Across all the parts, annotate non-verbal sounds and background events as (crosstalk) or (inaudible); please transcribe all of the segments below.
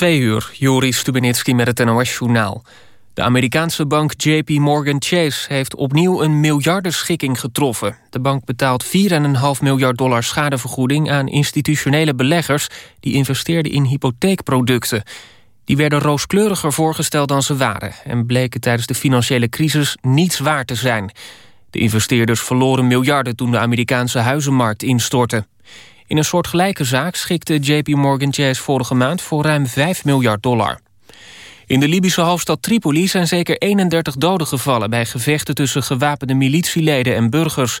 Twee uur, Joris Stubenitski met het NOS-journaal. De Amerikaanse bank JP Morgan Chase heeft opnieuw een miljardenschikking getroffen. De bank betaalt 4,5 miljard dollar schadevergoeding aan institutionele beleggers... die investeerden in hypotheekproducten. Die werden rooskleuriger voorgesteld dan ze waren... en bleken tijdens de financiële crisis niets waar te zijn. De investeerders verloren miljarden toen de Amerikaanse huizenmarkt instortte. In een soortgelijke zaak schikte JP Morgan Chase vorige maand voor ruim 5 miljard dollar. In de Libische hoofdstad Tripoli zijn zeker 31 doden gevallen... bij gevechten tussen gewapende militieleden en burgers.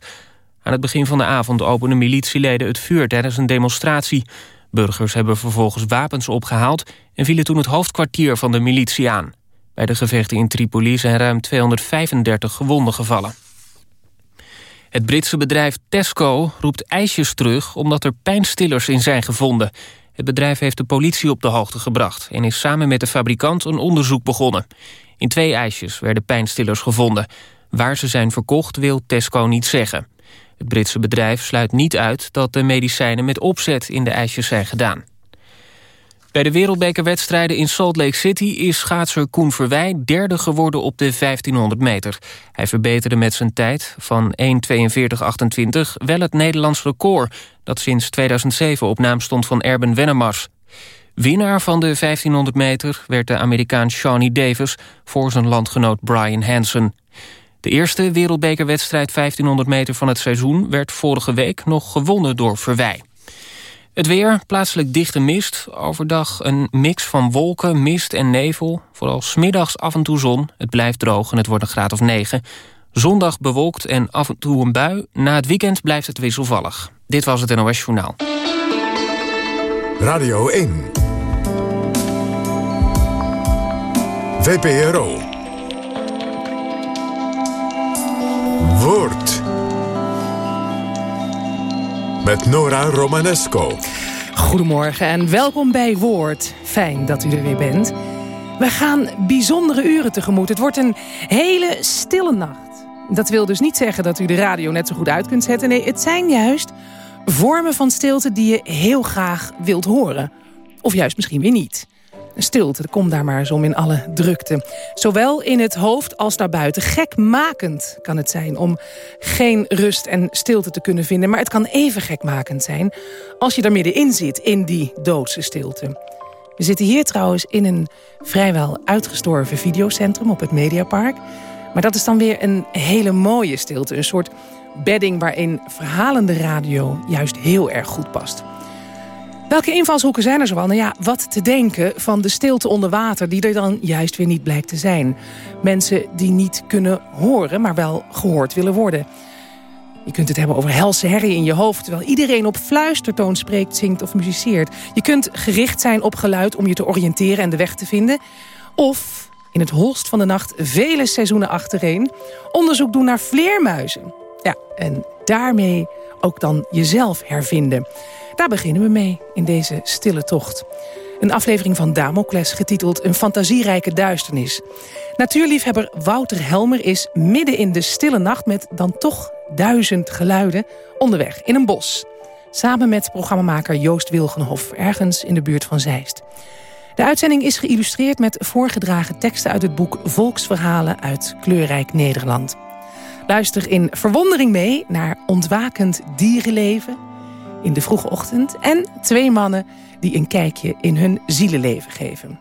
Aan het begin van de avond openden militieleden het vuur tijdens een demonstratie. Burgers hebben vervolgens wapens opgehaald... en vielen toen het hoofdkwartier van de militie aan. Bij de gevechten in Tripoli zijn ruim 235 gewonden gevallen. Het Britse bedrijf Tesco roept ijsjes terug omdat er pijnstillers in zijn gevonden. Het bedrijf heeft de politie op de hoogte gebracht... en is samen met de fabrikant een onderzoek begonnen. In twee ijsjes werden pijnstillers gevonden. Waar ze zijn verkocht wil Tesco niet zeggen. Het Britse bedrijf sluit niet uit dat de medicijnen met opzet in de ijsjes zijn gedaan. Bij de wereldbekerwedstrijden in Salt Lake City is schaatser Koen Verwij derde geworden op de 1500 meter. Hij verbeterde met zijn tijd van 1.42.28 wel het Nederlands record... dat sinds 2007 op naam stond van Erben Wennemars. Winnaar van de 1500 meter werd de Amerikaan Shawnee Davis... voor zijn landgenoot Brian Hansen. De eerste wereldbekerwedstrijd 1500 meter van het seizoen... werd vorige week nog gewonnen door Verwij. Het weer, plaatselijk dichte mist. Overdag een mix van wolken, mist en nevel. Vooral smiddags af en toe zon. Het blijft droog en het wordt een graad of 9. Zondag bewolkt en af en toe een bui. Na het weekend blijft het wisselvallig. Dit was het NOS Journaal. Radio 1. VPRO. Woord met Nora Romanesco. Goedemorgen en welkom bij Woord. Fijn dat u er weer bent. We gaan bijzondere uren tegemoet. Het wordt een hele stille nacht. Dat wil dus niet zeggen dat u de radio net zo goed uit kunt zetten. Nee, het zijn juist vormen van stilte die je heel graag wilt horen. Of juist misschien weer niet. Stilte, kom daar maar eens om in alle drukte. Zowel in het hoofd als daarbuiten. Gekmakend kan het zijn om geen rust en stilte te kunnen vinden. Maar het kan even gekmakend zijn als je er middenin zit, in die doodse stilte. We zitten hier trouwens in een vrijwel uitgestorven videocentrum op het Mediapark. Maar dat is dan weer een hele mooie stilte. Een soort bedding waarin verhalende radio juist heel erg goed past. Welke invalshoeken zijn er zoal? Nou ja, wat te denken van de stilte onder water... die er dan juist weer niet blijkt te zijn. Mensen die niet kunnen horen, maar wel gehoord willen worden. Je kunt het hebben over helse herrie in je hoofd... terwijl iedereen op fluistertoon spreekt, zingt of muziceert. Je kunt gericht zijn op geluid om je te oriënteren en de weg te vinden. Of in het holst van de nacht vele seizoenen achtereen... onderzoek doen naar vleermuizen. Ja, en daarmee ook dan jezelf hervinden... Daar beginnen we mee in deze stille tocht. Een aflevering van Damocles getiteld Een fantasierijke duisternis. Natuurliefhebber Wouter Helmer is midden in de stille nacht... met dan toch duizend geluiden onderweg in een bos. Samen met programmamaker Joost Wilgenhof, ergens in de buurt van Zeist. De uitzending is geïllustreerd met voorgedragen teksten uit het boek Volksverhalen uit Kleurrijk Nederland. Luister in verwondering mee naar ontwakend dierenleven in de vroege ochtend... en twee mannen die een kijkje in hun zielenleven geven.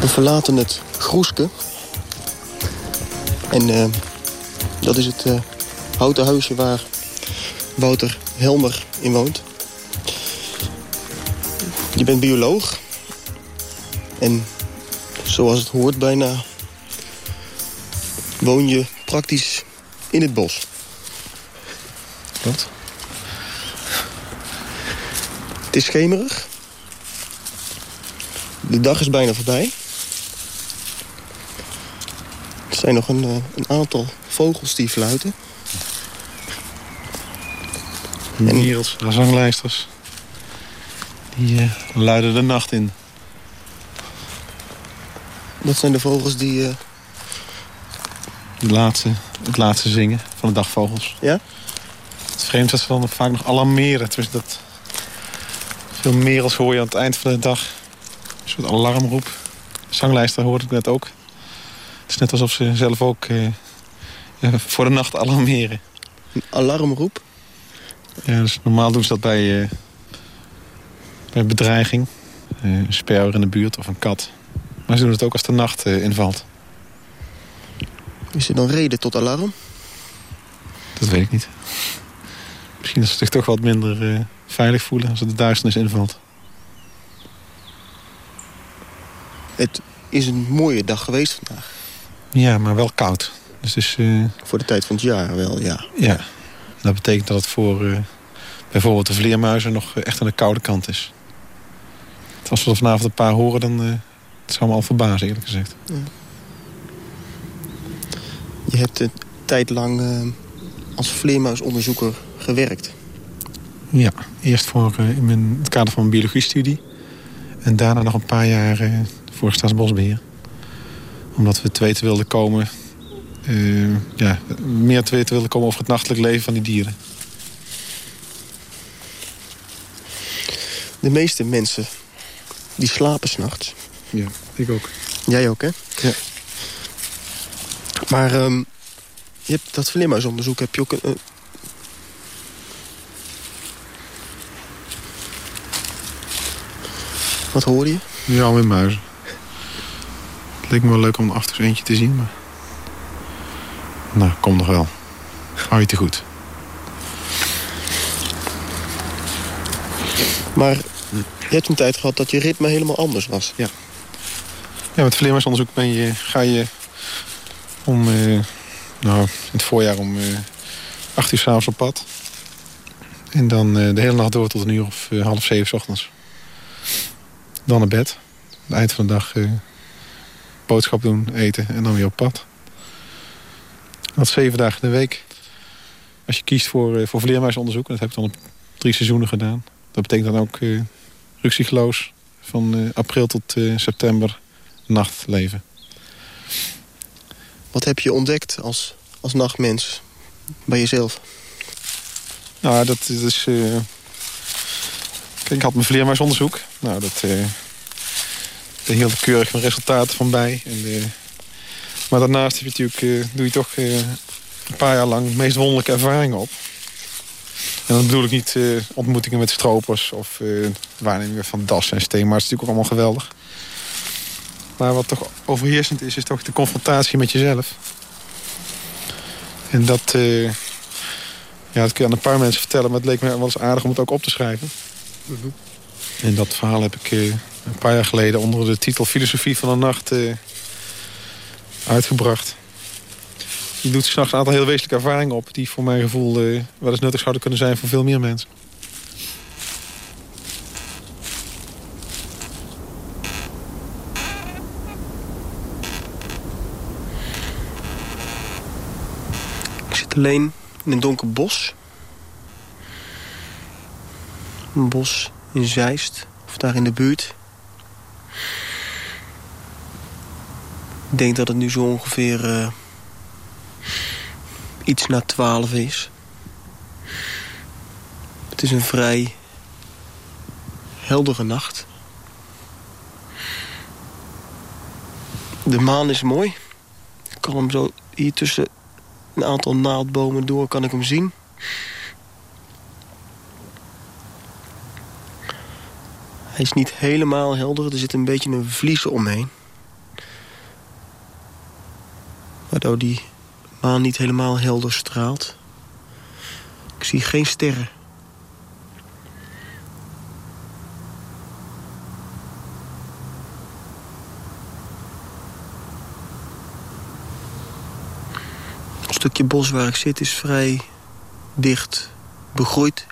We verlaten het Groeske. En uh, dat is het uh, houten huisje waar Wouter Helmer in woont. Je bent bioloog. En zoals het hoort bijna... woon je praktisch in het bos. Wat? Het is schemerig. De dag is bijna voorbij. Er zijn nog een, eh, een aantal vogels die fluiten. Als zanglijsters. Die uh, luiden de nacht in. Dat zijn de vogels die uh, de laatste, het laatste zingen van de dagvogels. Ja? Het vreemd is dat ze dan vaak nog alarmeren. Tenminste, dat veel merels hoor je aan het eind van de dag. Een soort alarmroep. Zanglijster hoorde ik net ook. Het is net alsof ze zelf ook eh, voor de nacht alarmeren. Een alarmroep? Ja, dus normaal doen ze dat bij, uh, bij bedreiging. Uh, een sperwer in de buurt of een kat. Maar ze doen het ook als de nacht uh, invalt. Is er dan reden tot alarm? Dat weet ik niet. Misschien dat ze zich toch wat minder veilig voelen als er de duisternis invalt. Het is een mooie dag geweest vandaag. Ja, maar wel koud. Dus is, uh... Voor de tijd van het jaar wel, ja. Ja, dat betekent dat het voor uh, bijvoorbeeld de vleermuizen nog echt aan de koude kant is. Als we er vanavond een paar horen, dan uh, het zou me al verbazen eerlijk gezegd. Ja. Je hebt een tijd lang als vleermuisonderzoeker gewerkt. Ja, eerst voor, in mijn, het kader van mijn biologiestudie. En daarna nog een paar jaar voor Staatsbosbeheer. Omdat we te weten wilden komen... Ja, meer te weten wilden komen over het nachtelijk leven van die dieren. De meeste mensen die slapen s'nachts. Ja, ik ook. Jij ook, hè? Ja. Maar um, je hebt dat vleermuisonderzoek heb je ook... Een, uh... Wat hoorde je? Ja, alweer muizen. Het leek me wel leuk om een achter eentje te zien, maar... Nou, kom nog wel. Hou je te goed. Maar je hebt een tijd gehad dat je ritme helemaal anders was. Ja. Ja, met vleermuisonderzoek ben je, ga je om... Uh, nou, in het voorjaar om uh, acht uur s'avonds op pad. En dan uh, de hele nacht door tot een uur of half zeven s ochtends. Dan naar bed. Aan het eind van de dag boodschap doen, eten en dan weer op pad. Dat zeven dagen in de week. Als je kiest voor, uh, voor vleermuisonderzoek, dat heb ik dan op drie seizoenen gedaan. Dat betekent dan ook uh, ruksigloos van uh, april tot september nachtleven. Wat heb je ontdekt als, als nachtmens bij jezelf? Nou, dat, dat is... Kijk, ik had mijn vleermuisonderzoek. Nou, dat... daar hield ik keurig mijn resultaten van bij. En maar daarnaast heb je natuurlijk, uh, doe je toch uh, een paar jaar lang de meest wonderlijke ervaringen op. En dan bedoel ik niet uh, ontmoetingen met stropers of waarnemingen van das en steen. Maar het is natuurlijk ook allemaal geweldig. Maar wat toch overheersend is, is toch de confrontatie met jezelf. En dat, ja, dat kun je aan een paar mensen vertellen, maar het leek me wel eens aardig om het ook op te schrijven. En dat verhaal heb ik een paar jaar geleden onder de titel Filosofie van de Nacht uitgebracht. Die doet s'nachts een aantal heel wezenlijke ervaringen op... die voor mijn gevoel uh, wel eens nuttig zouden kunnen zijn voor veel meer mensen. Ik zit alleen in een donker bos. Een bos in Zeist, of daar in de buurt. Ik denk dat het nu zo ongeveer uh, iets na twaalf is. Het is een vrij heldere nacht. De maan is mooi. Ik kan hem zo hier tussen een aantal naaldbomen door kan ik hem zien. Hij is niet helemaal helder. Er zit een beetje een vlies omheen. Waardoor die niet helemaal helder straalt. Ik zie geen sterren. Het stukje bos waar ik zit is vrij dicht begroeid.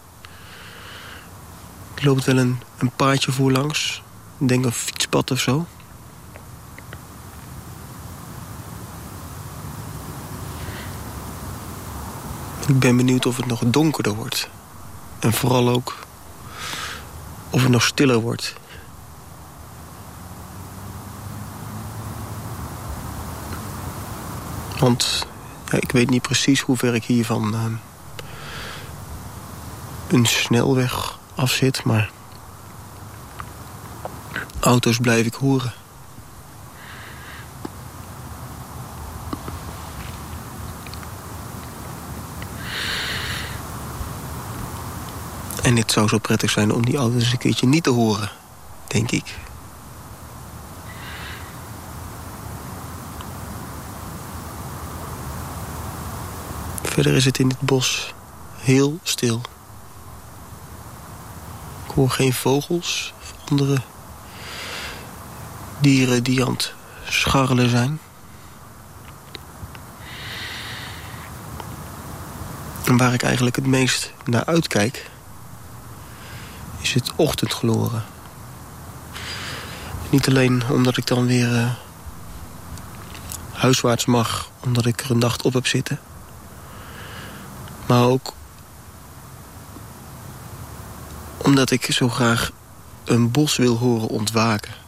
Er loopt wel een, een paadje voorlangs. Ik denk een fietspad of zo. Ik ben benieuwd of het nog donkerder wordt. En vooral ook of het nog stiller wordt. Want Ja, ik weet niet precies hoe ver ik hier van ehm, een snelweg af zit, maar auto's blijf ik horen. En het zou zo prettig zijn om die auto's een keertje niet te horen, denk ik. Verder is het in dit bos heel stil. Ik hoor geen vogels of andere dieren die aan het scharrelen zijn. En waar ik eigenlijk het meest naar uitkijk... het ochtendgloren. Niet alleen omdat ik dan weer uh, huiswaarts mag... omdat ik er een nacht op heb zitten... maar ook omdat ik zo graag een bos wil horen ontwaken.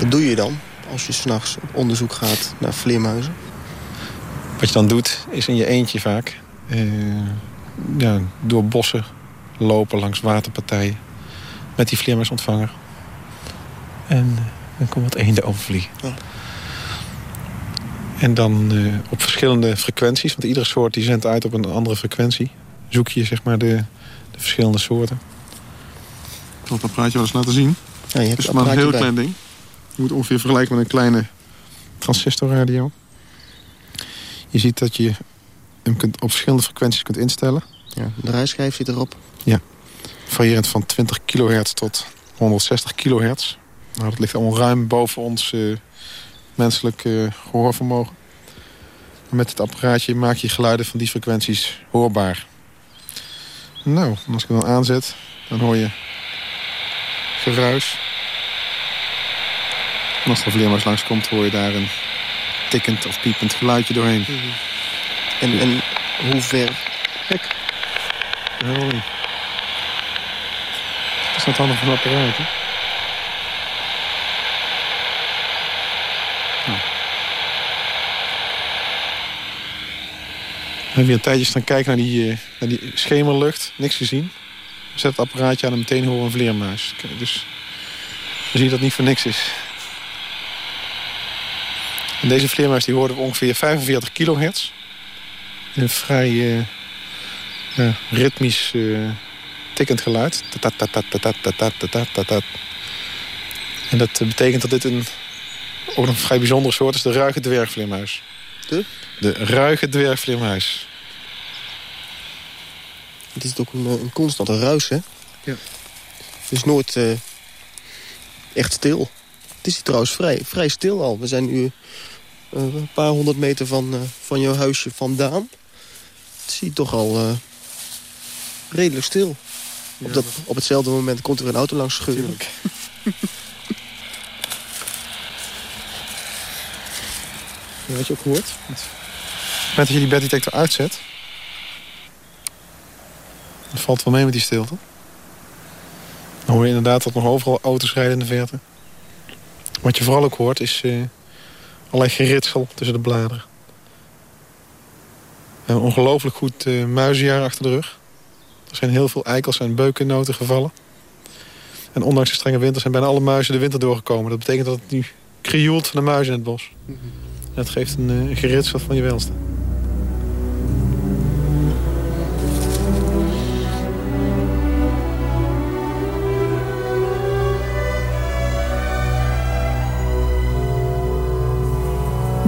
Wat doe je dan als je s'nachts op onderzoek gaat naar vleermuizen? Wat je dan doet, is in je eentje vaak... Uh, ja, door bossen lopen langs waterpartijen... met die vleermuisontvanger. En uh, dan komt wat eenden overvliegen. Ja. En dan uh, op verschillende frequenties... want iedere soort die zendt uit op een andere frequentie... zoek je zeg maar de, de verschillende soorten. Ik zal het apparaatje wel eens laten zien. Ja, je hebt het is maar een heel klein ding. Je moet ongeveer vergelijken met een kleine transistorradio. Je ziet dat je hem kunt, op verschillende frequenties kunt instellen. Ja, de rijschijf zit erop. Ja, variërend van 20 kilohertz tot 160 kilohertz. Nou, dat ligt allemaal ruim boven ons uh, menselijk uh, gehoorvermogen. met het apparaatje maak je geluiden van die frequenties hoorbaar. Nou, als ik hem dan aanzet, dan hoor je geruis. En als er vleermuis langskomt, hoor je daar een tikkend of piepend geluidje doorheen. Mm -hmm. En, en hoe ver? Kijk. Helemaal niet. Dat is net handig van het apparaat, hè? Nou. Dan heb je een tijdje staan kijken naar die, naar die schemerlucht. Niks gezien. Zet het apparaatje aan en meteen horen we een vleermuis. Dus dan zie je dat het niet voor niks is. En deze vleermuis die hoorde op ongeveer 45 kilohertz. Een vrij uh, uh, ritmisch uh, tikkend geluid. En dat betekent dat dit een, ook een vrij bijzondere soort is. De ruige dwergvleermuis. De? De ruige dwergvleermuis. Het is ook een, een constante ruis, hè? Ja. Het is nooit echt stil. Het is hier trouwens vrij, vrij stil al. We zijn nu uh, een paar honderd meter van, uh, van jouw huisje vandaan. Het zie je toch al uh, redelijk stil. Ja, op, dat, op hetzelfde moment komt er een auto langs scheuren. (laughs) ja, wat je ook hoort. Moment dat je die beddetector uitzet... valt wel mee met die stilte. Dan hoor je inderdaad dat nog overal auto's rijden in de verte. Wat je vooral ook hoort is uh, allerlei geritsel tussen de bladeren. Een ongelooflijk goed uh, muizenjaar achter de rug. Er zijn heel veel eikels en beukennoten gevallen. En ondanks de strenge winter zijn bijna alle muizen de winter doorgekomen. Dat betekent dat het nu krioelt van de muizen in het bos. -hmm. Dat geeft een, uh, een geritsel van je welste.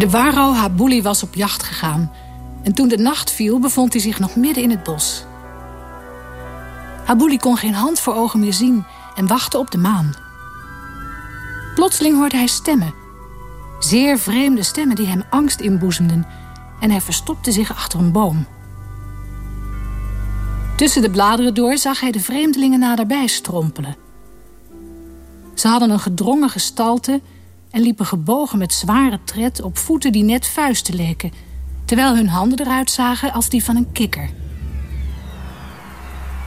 De Waro Habuli was op jacht gegaan. En toen de nacht viel, bevond hij zich nog midden in het bos. Habuli kon geen hand voor ogen meer zien en wachtte op de maan. Plotseling hoorde hij stemmen. Zeer vreemde stemmen die hem angst inboezemden. En hij verstopte zich achter een boom. Tussen de bladeren door zag hij de vreemdelingen naderbij strompelen. Ze hadden een gedrongen gestalte en liepen gebogen met zware tred op voeten die net vuisten leken, terwijl hun handen eruit zagen als die van een kikker.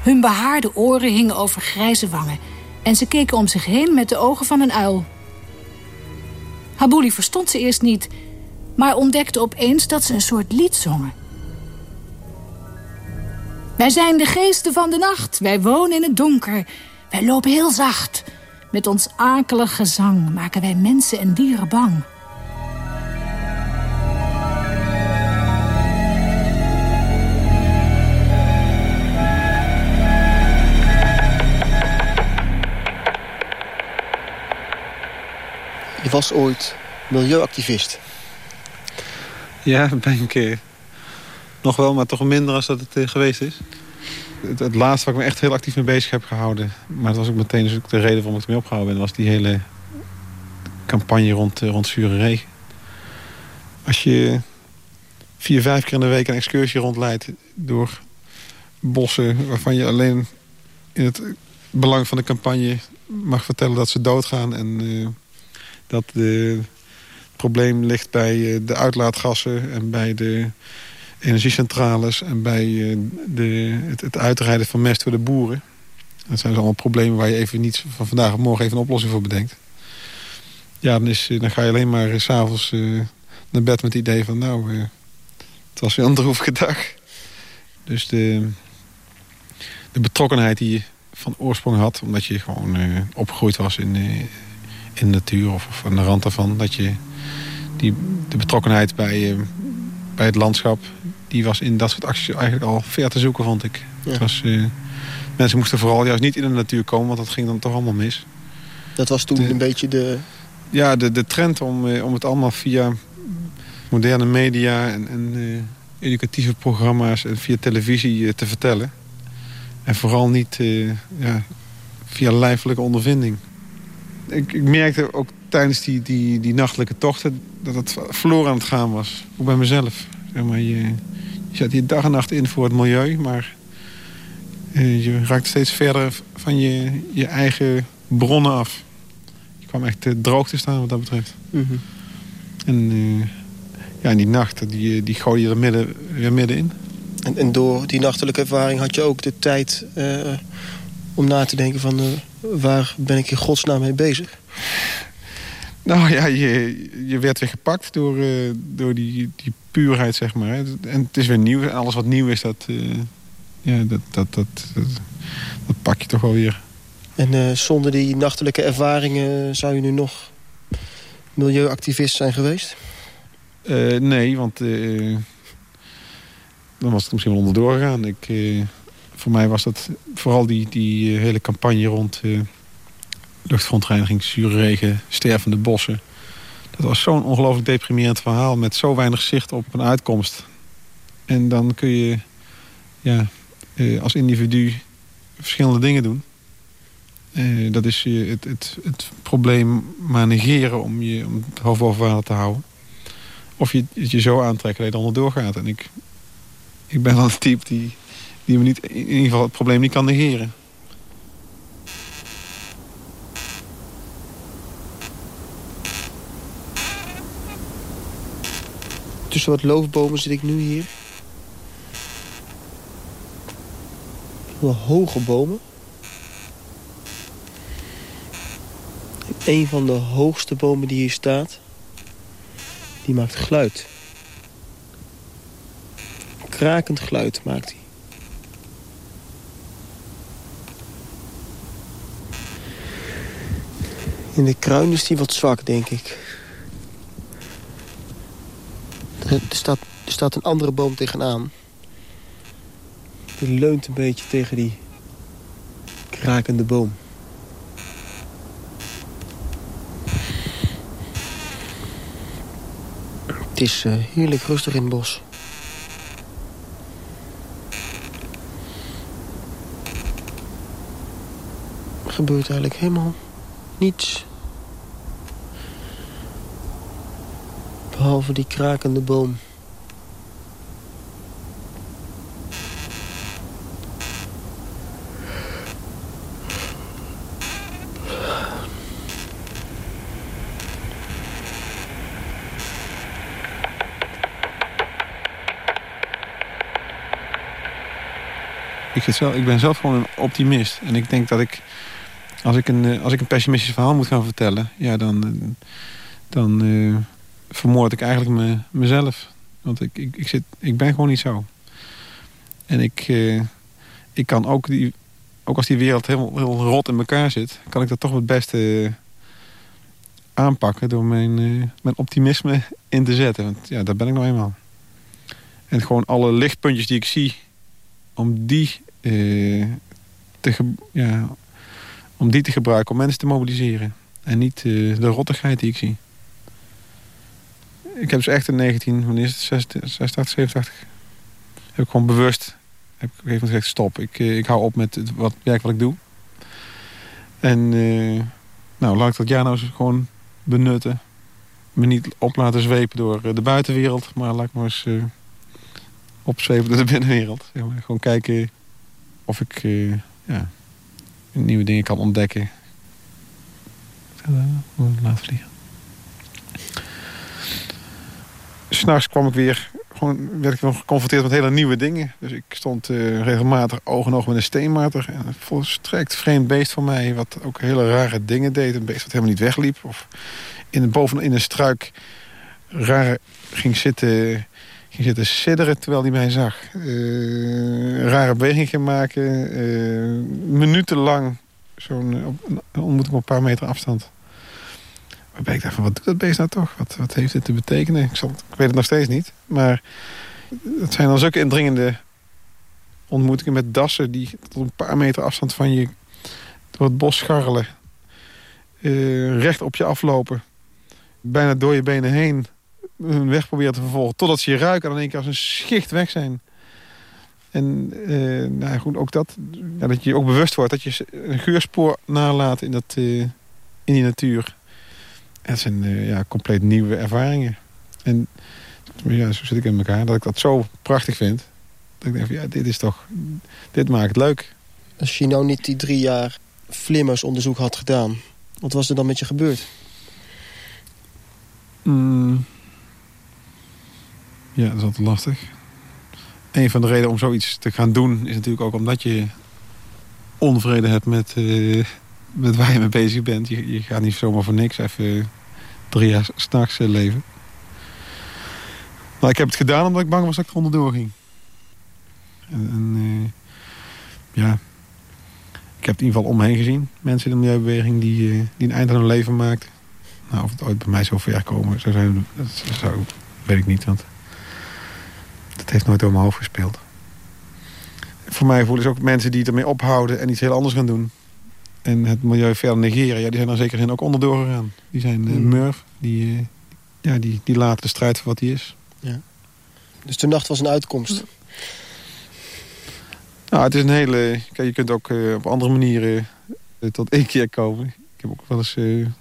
Hun behaarde oren hingen over grijze wangen en ze keken om zich heen met de ogen van een uil. Habuli verstond ze eerst niet, maar ontdekte opeens dat ze een soort lied zongen. Wij zijn de geesten van de nacht, wij wonen in het donker. Wij lopen heel zacht. Met ons akelig gezang maken wij mensen en dieren bang. Je was ooit milieuactivist. Ja, dat ben ik eh, nog wel, maar toch minder als dat het eh, geweest is. Het, het, laatste waar ik me echt heel actief mee bezig heb gehouden... maar dat was ook meteen dus ook de reden waarom ik ermee opgehouden ben... was die hele campagne rond, uh, rond zure regen. Als je vier, vijf keer in de week een excursie rondleidt... door bossen waarvan je alleen in het belang van de campagne mag vertellen dat ze doodgaan... en uh, dat de, het probleem ligt bij de uitlaatgassen en bij de energiecentrales en bij de, het, het, uitrijden van mest voor de boeren. Dat zijn dus allemaal problemen waar je even niet van vandaag op morgen even een oplossing voor bedenkt. Ja, dan, is, dan ga je alleen maar s'avonds uh, naar bed met het idee van... nou, het was weer een droevige dag. Dus de, de betrokkenheid die je van oorsprong had... omdat je gewoon opgegroeid was in, in de natuur of, of aan de rand daarvan... dat je die, de betrokkenheid bij, bij het landschap... die was in dat soort acties eigenlijk al ver te zoeken, vond ik. Ja. Het was, uh, mensen moesten vooral juist niet in de natuur komen... want dat ging dan toch allemaal mis. Dat was toen De- een beetje de... Ja, de, de trend om, eh, om het allemaal via moderne media... en, en eh, educatieve programma's en via televisie eh, te vertellen. En vooral niet eh, ja, via lijfelijke ondervinding. Ik, ik merkte ook tijdens die, die, die nachtelijke tochten... dat het verloren aan het gaan was. Ook bij mezelf. Zeg maar, je, je zet hier dag en nacht in voor het milieu... maar eh, je raakt steeds verder van je, je eigen bronnen af. Je kwam echt eh, droog te staan wat dat betreft. Mhm. En eh, ja, en die nacht, die, die gooi je er midden, weer middenin. En, en door die nachtelijke ervaring had je ook de tijd om na te denken van... waar ben ik in godsnaam mee bezig? Nou ja, je, je werd weer gepakt door, eh, door die, die puurheid, zeg maar. En het is weer nieuw. En alles wat nieuw is, dat, eh, ja, dat, dat, dat, dat, dat pak je toch wel weer. En eh, zonder die nachtelijke ervaringen zou je nu nog milieuactivist zijn geweest? Nee, want dan was het misschien wel onderdoor gegaan. Ik, voor mij was dat vooral die, die hele campagne rond luchtverontreiniging, zure regen, stervende bossen. Dat was zo'n ongelooflijk deprimerend verhaal met zo weinig zicht op een uitkomst. En dan kun je ja, eh, als individu verschillende dingen doen. Eh, dat is je het, het, het probleem maar negeren om, je, om het hoofd boven water te houden. Of je het je zo aantrekken dat je er onderdoor gaat. En ik, ik ben wel een type die, die me niet, in ieder geval het probleem niet kan negeren. Tussen wat loofbomen zit ik nu hier. Hoge bomen. Een van de hoogste bomen die hier staat... die maakt geluid. Krakend geluid maakt hij. In de kruin is die wat zwak, denk ik. Er, staat, er staat een andere boom tegenaan. Die leunt een beetje tegen die krakende boom. Het is eh, heerlijk rustig in het bos. Er gebeurt eigenlijk helemaal niets. Behalve die krakende boom. ik, ben zelf gewoon een optimist. En ik denk dat ik, als ik een, als ik een pessimistisch verhaal moet gaan vertellen... ja, dan, dan vermoord ik eigenlijk me, mezelf. Want ik, ik, ik, zit, ik ben gewoon niet zo. En ik, ik kan ook, die, ook als die wereld heel, heel rot in elkaar zit... kan ik dat toch het beste aanpakken door mijn, mijn optimisme in te zetten. Want ja, daar ben ik nou eenmaal. En gewoon alle lichtpuntjes die ik zie, om die, eh, te, ja, om die te gebruiken, om mensen te mobiliseren. En niet de rottigheid die ik zie. Ik heb dus echt in 19, wanneer is het, 86, 87, heb ik gewoon bewust, heb ik even gezegd stop. Ik, uh, ik hou op met het wat, werk wat ik doe. En uh, nou, laat ik dat jaar nou eens gewoon benutten. Me niet op laten zwepen door de buitenwereld, maar laat ik maar eens opzweven door de binnenwereld. Gewoon kijken of ik uh, ja, nieuwe dingen kan ontdekken. Laat vliegen. S'nachts kwam ik weer, gewoon, werd ik weer geconfronteerd met hele nieuwe dingen. Dus ik stond uh, regelmatig oog in oog met een steenmater. En een volstrekt vreemd beest van mij, wat ook hele rare dingen deed. Een beest dat helemaal niet wegliep. Of in, boven in een struik raar ging zitten ging zitten sidderen terwijl hij mij zag. Uh, rare bewegingen maken. Uh, minutenlang zo'n ontmoeting op een paar meter afstand. Ik dacht van, wat doet dat beest nou toch? Wat, wat heeft dit te betekenen? Ik, zal, ik weet het nog steeds niet. Maar het zijn dan zulke indringende ontmoetingen met dassen... die tot een paar meter afstand van je door het bos scharrelen. Uh, recht op je aflopen. Bijna door je benen heen hun weg proberen te vervolgen. Totdat ze je ruiken en dan één keer als een schicht weg zijn. En uh, nou goed, ook dat, dat je ook bewust wordt dat je een geurspoor nalaat in, dat, uh, in die natuur. Dat zijn uh, ja, compleet nieuwe ervaringen. En ja, zo zit ik in elkaar, dat ik dat zo prachtig vind. Dat ik denk van ja, dit is toch, dit maakt het leuk. Als je nou niet die drie jaar vlimmersonderzoek had gedaan, wat was er dan met je gebeurd? Mm. Ja, dat is altijd lastig. Een van de redenen om zoiets te gaan doen... is natuurlijk ook omdat je onvrede hebt met, uh, met waar je mee bezig bent. Je, je gaat niet zomaar voor niks even drie jaar s'nachts uh, leven. Maar ik heb het gedaan omdat ik bang was dat ik er onderdoor ging. En, uh, ja, ik heb het in ieder geval om me heen gezien. Mensen in de milieubeweging die, die een eind aan hun leven maakten. Nou, of het ooit bij mij zo ver komen zou zijn, dat weet ik niet. Want dat heeft nooit door mijn hoofd gespeeld. Voor mij voelen ze ook mensen die ermee ophouden en iets heel anders gaan doen. En het milieu verder negeren, ja, die zijn er zeker in ook onderdoor gegaan. Die zijn uh, Murph, die, uh, ja, die, die laten de strijd voor wat die is. Ja. Dus de nacht was een uitkomst? Nou, het is een hele... Kijk, je kunt ook uh, op andere manieren tot één keer komen. Ik heb ook wel eens in,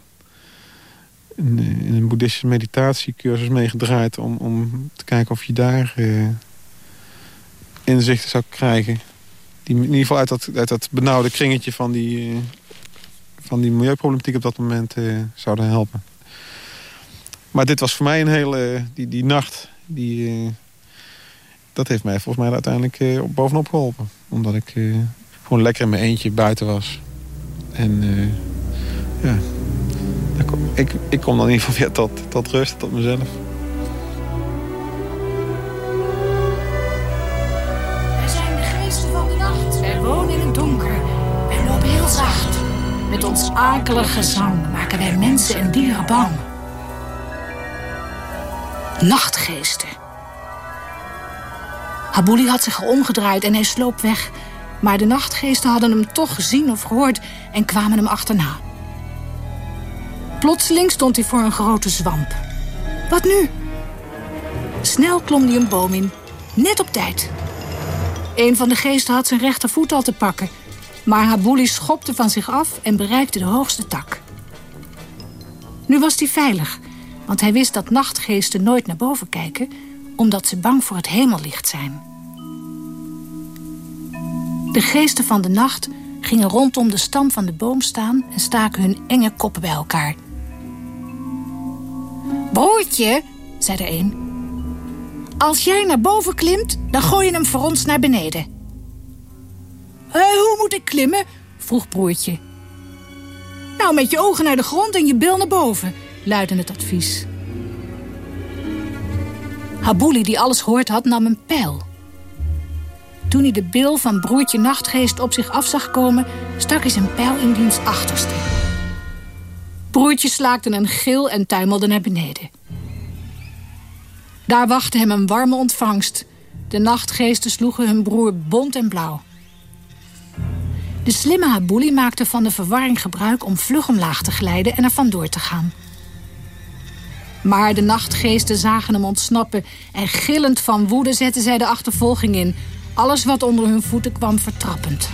in een boeddhistische meditatiecursus meegedraaid... Om, om te kijken of je daar uh, inzichten zou krijgen. Die in ieder geval uit dat, uit dat benauwde kringetje van die, uh, van die milieuproblematiek op dat moment uh, zouden helpen. Maar dit was voor mij een hele... Die, die nacht, die, dat heeft mij volgens mij uiteindelijk op bovenop geholpen. Omdat ik gewoon lekker in mijn eentje buiten was. En ja, ik, ik kom dan in ieder geval weer tot, tot rust, tot mezelf. Met ons akelige gezang maken wij mensen en dieren bang. Nachtgeesten. Habuli had zich omgedraaid en hij sloop weg. Maar de nachtgeesten hadden hem toch gezien of gehoord en kwamen hem achterna. Plotseling stond hij voor een grote zwamp. Wat nu? Snel klom hij een boom in, net op tijd. Een van de geesten had zijn rechtervoet al te pakken... maar Habuli schopte van zich af en bereikte de hoogste tak. Nu was hij veilig, want hij wist dat nachtgeesten nooit naar boven kijken... omdat ze bang voor het hemellicht zijn. De geesten van de nacht gingen rondom de stam van de boom staan... en staken hun enge koppen bij elkaar... Broertje, zei er een. Als jij naar boven klimt, dan gooi je hem voor ons naar beneden. Hoe moet ik klimmen? vroeg broertje. Nou, met je ogen naar de grond en je bil naar boven, luidde het advies. Habuli, die alles gehoord had, nam een pijl. Toen hij de bil van broertje Nachtgeest op zich af zag komen... stak hij zijn pijl in diens achterste. Broertje slaakte een gil en tuimelde naar beneden. Daar wachtte hem een warme ontvangst. De nachtgeesten sloegen hun broer bont en blauw. De slimme Habuli maakte van de verwarring gebruik om vlug omlaag te glijden en er vandoor te gaan. Maar de nachtgeesten zagen hem ontsnappen en gillend van woede zetten zij de achtervolging in. Alles wat onder hun voeten kwam vertrappend.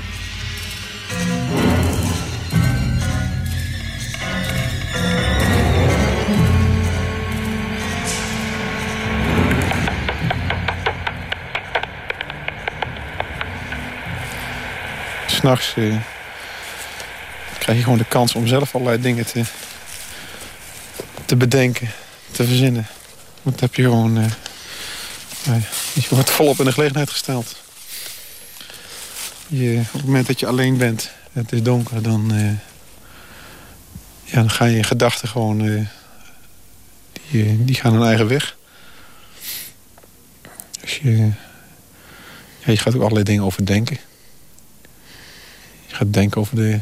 S'nachts uh, krijg je gewoon de kans om zelf allerlei dingen te, te bedenken, te verzinnen. Want heb je gewoon... Uh, je wordt volop in de gelegenheid gesteld. Je, op het moment dat je alleen bent, het is donker, dan, uh, ja, dan gaan je gedachten gewoon... Die, die gaan hun eigen weg. Dus je, ja, je gaat ook allerlei dingen overdenken. Je gaat denken over, de,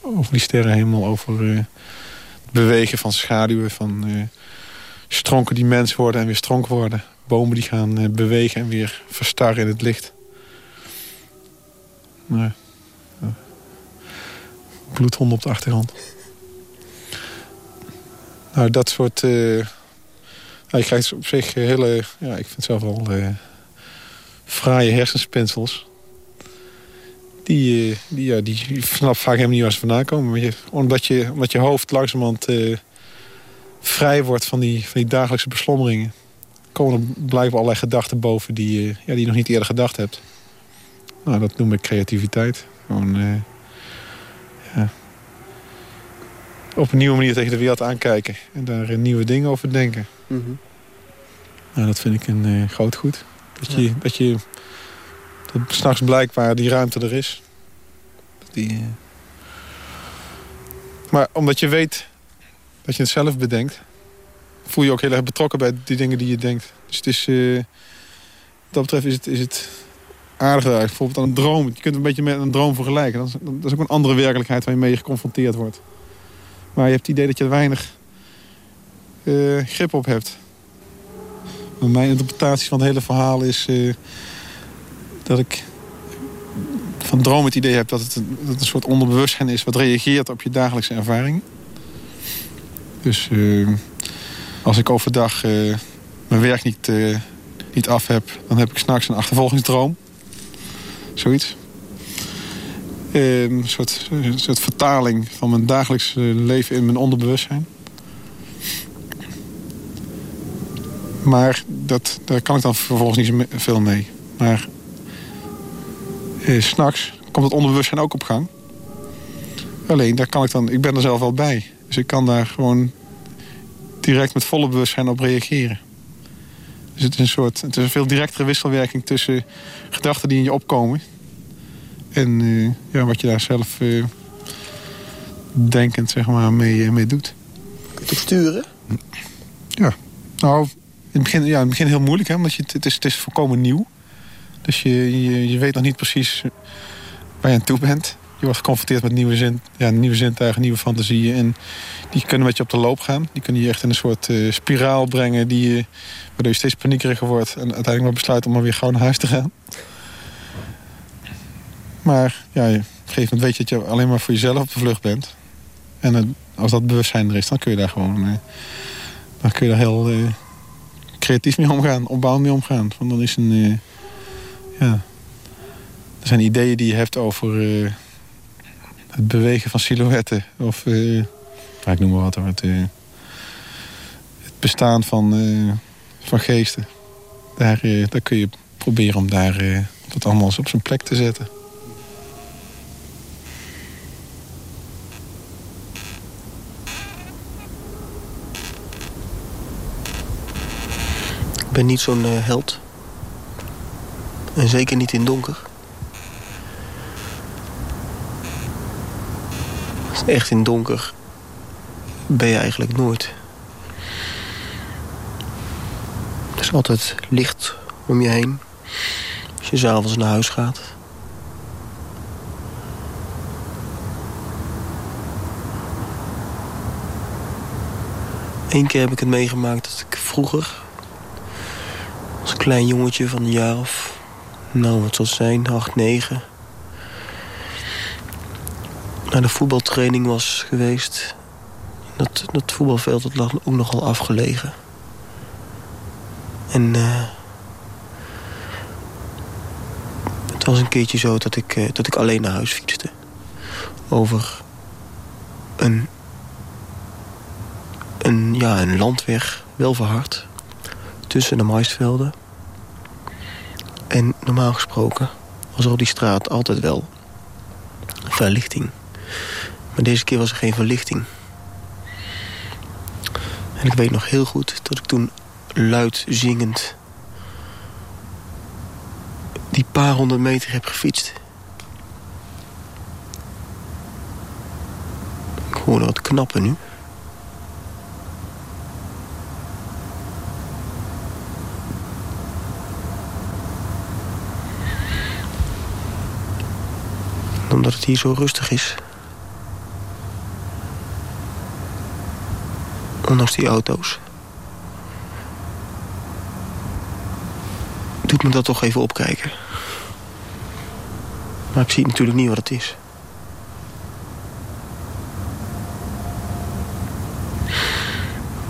over die sterrenhemel, over uh, het bewegen van schaduwen... van stronken die mens worden en weer stronk worden. Bomen die gaan bewegen en weer verstarren in het licht. Nee. Bloedhonden op de achtergrond. Nou, dat soort... Uh, nou, krijgt op zich hele... Ja, ik vind zelf wel fraaie hersenspinsels. Die, uh, die, ja, die snap vaak helemaal niet waar ze vandaan komen. Omdat, je, omdat je hoofd langzamerhand vrij wordt van die, van die dagelijkse beslommeringen. Komen er blijven allerlei gedachten boven die, ja, die je nog niet eerder gedacht hebt. Nou, dat noem ik creativiteit. Gewoon, uh, ja. Op een nieuwe manier tegen de wereld aankijken. En daar uh, nieuwe dingen over denken. Mm -hmm. Nou, dat vind ik een uh, groot goed. Dat ja. je, dat je dat s'nachts blijkbaar die ruimte er is. Die, maar omdat je weet dat je het zelf bedenkt... voel je ook heel erg betrokken bij die dingen die je denkt. Dus het is... wat dat betreft is het, is het aardig Bijvoorbeeld aan een droom. Je kunt het een beetje met een droom vergelijken. Dat is, dat is ook een andere werkelijkheid waarmee je geconfronteerd wordt. Maar je hebt het idee dat je er weinig uh, grip op hebt. Mijn interpretatie van het hele verhaal is... dat ik van droom het idee heb dat het, een, dat een soort onderbewustzijn is... wat reageert op je dagelijkse ervaringen. Dus uh, als ik overdag mijn werk niet, niet af heb... dan heb ik s'nachts een achtervolgingsdroom. Zoiets. Een soort, soort vertaling van mijn dagelijks leven in mijn onderbewustzijn. Maar dat, daar kan ik dan vervolgens niet veel mee. Maar eh, s'nachts komt het onderbewustzijn ook op gang. Alleen, daar kan ik dan, ik ben er zelf wel bij. Dus ik kan daar gewoon direct met volle bewustzijn op reageren. Dus het is een soort, het is een veel directere wisselwerking tussen gedachten die in je opkomen. En uh, ja, wat je daar zelf uh, denkend zeg maar, mee, uh, mee doet. Kun je het sturen? Ja. Nou, in het begin, ja, in het begin heel moeilijk, hè, omdat je, het, is, het is volkomen nieuw. Dus je, je, weet nog niet precies waar je aan toe bent. Je wordt geconfronteerd met nieuwe, zin, ja, nieuwe zintuigen, nieuwe fantasieën. En die kunnen met je op de loop gaan. Die kunnen je echt in een soort uh, spiraal brengen... Die, waardoor je steeds paniekeriger wordt... en uiteindelijk maar besluit om maar weer gauw naar huis te gaan. Maar ja, op een gegeven moment weet je dat je alleen maar voor jezelf op de vlucht bent. En uh, als dat bewustzijn er is, dan kun je daar gewoon... dan kun je daar heel creatief mee omgaan, opbouwend mee omgaan. Want dan is een... ja, er zijn ideeën die je hebt over het bewegen van silhouetten. Of, uh, ik noem maar wat. Het, uh, het bestaan van, van geesten. Daar, daar kun je proberen om daar, dat allemaal eens op zijn plek te zetten. Ik ben niet zo'n held. En zeker niet in donker. Echt in donker ben je eigenlijk nooit. Er is altijd licht om je heen. Als je s'avonds naar huis gaat. Eén keer heb ik het meegemaakt dat ik vroeger... als klein jongetje van een jaar of... nou, wat zal zijn, acht, negen... naar de voetbaltraining was geweest. Dat, dat voetbalveld dat lag ook nogal afgelegen. En... eh, het was een keertje zo dat ik, eh, dat ik alleen naar huis fietste. Over een een, ja, een landweg, wel verhard. Tussen de maisvelden. Normaal gesproken was er op die straat altijd wel verlichting. Maar deze keer was er geen verlichting. En ik weet nog heel goed dat ik toen luid zingend... die paar honderd meter heb gefietst. Ik hoorde wat knappen nu. Omdat het hier zo rustig is. Ondanks die auto's. Doet me dat toch even opkijken. Maar ik zie natuurlijk niet wat het is.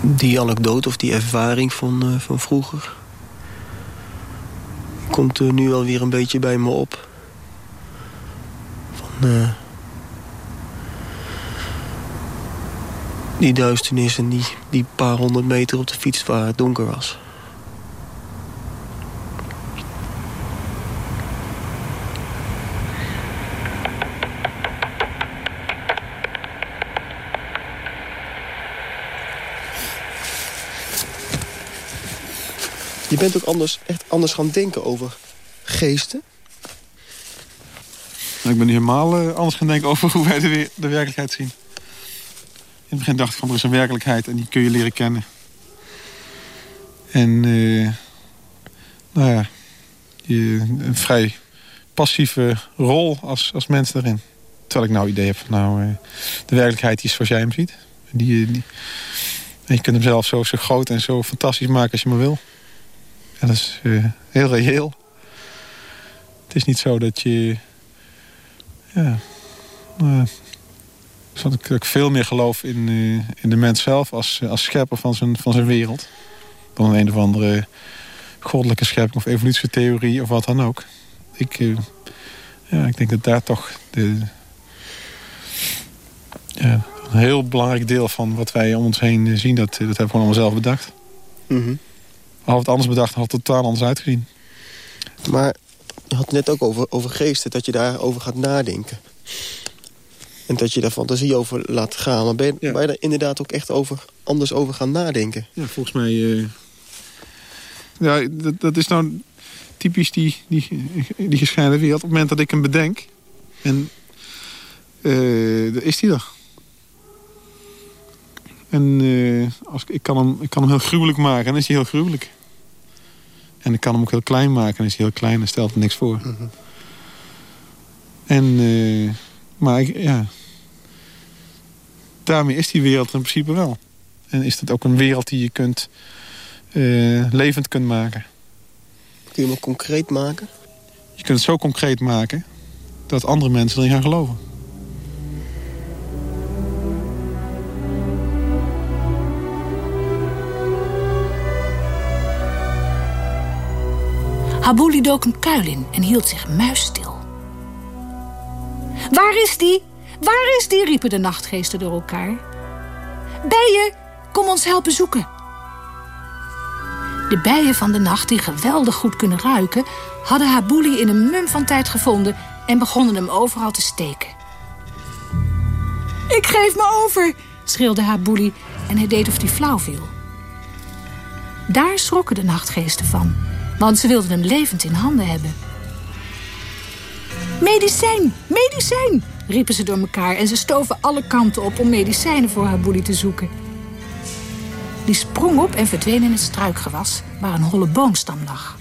Die anekdote of die ervaring van, eh, van vroeger... komt er nu alweer een beetje bij me op. Die duisternis en die, die paar honderd meter op de fiets waar het donker was. Je bent ook anders, echt anders gaan denken over geesten. Ik ben helemaal eh, anders gaan denken over (laughs) hoe wij de, werkelijkheid zien. In het begin dacht ik van er is een werkelijkheid en die kun je leren kennen. En eh, nou ja, je, een vrij passieve rol als, als mens daarin. Terwijl ik nou idee heb van nou, eh, de werkelijkheid is zoals jij hem ziet. Die, die, en je kunt hem zelf zo, zo groot en zo fantastisch maken als je maar wil. En dat is heel reëel. Het is niet zo dat je... Ja, dus dat ik, dat ik veel meer geloof in, eh, in de mens zelf als, als schepper van zijn, van zijn wereld. Dan een of andere goddelijke schepping of evolutietheorie of wat dan ook. Ik, eh, ja, ik denk dat daar toch de, ja, een heel belangrijk deel van wat wij om ons heen eh, zien, dat, dat hebben we gewoon allemaal zelf bedacht. Mhm. Al we het anders bedacht, had het totaal anders uitgezien. Maar je had het net ook over, over geesten, dat je daarover gaat nadenken. En dat je daar fantasie over laat gaan. Maar ben je, Ja. ben je daar inderdaad ook echt over, anders over gaan nadenken? Ja, volgens mij... eh, ja, dat, dat is nou typisch die, die, die gescheiden wereld. Op het moment dat ik hem bedenk... en dan is die er. En eh, als, ik, kan hem, ik kan hem heel gruwelijk maken, dan is hij heel gruwelijk. En ik kan hem ook heel klein maken, dan is hij heel klein en stelt er niks voor. En, eh, maar ik, ja... Daarmee is die wereld er in principe wel. En is dat ook een wereld die je kunt, eh, levend kunt maken. Kun je hem ook concreet maken? Je kunt het zo concreet maken dat andere mensen erin gaan geloven. Habuli dook een kuil in en hield zich muisstil. Waar is die? Waar is die? riepen de nachtgeesten door elkaar. Bijen, kom ons helpen zoeken. De bijen van de nacht, die geweldig goed kunnen ruiken... hadden Habuli in een mum van tijd gevonden... en begonnen hem overal te steken. Ik geef me over, schreeuwde Habuli en hij deed of hij flauw viel. Daar schrokken de nachtgeesten van, want ze wilden hem levend in handen hebben. Medicijn, medicijn, riepen ze door elkaar... en ze stoven alle kanten op om medicijnen voor haar boelie te zoeken. Die sprong op en verdween in het struikgewas... waar een holle boomstam lag.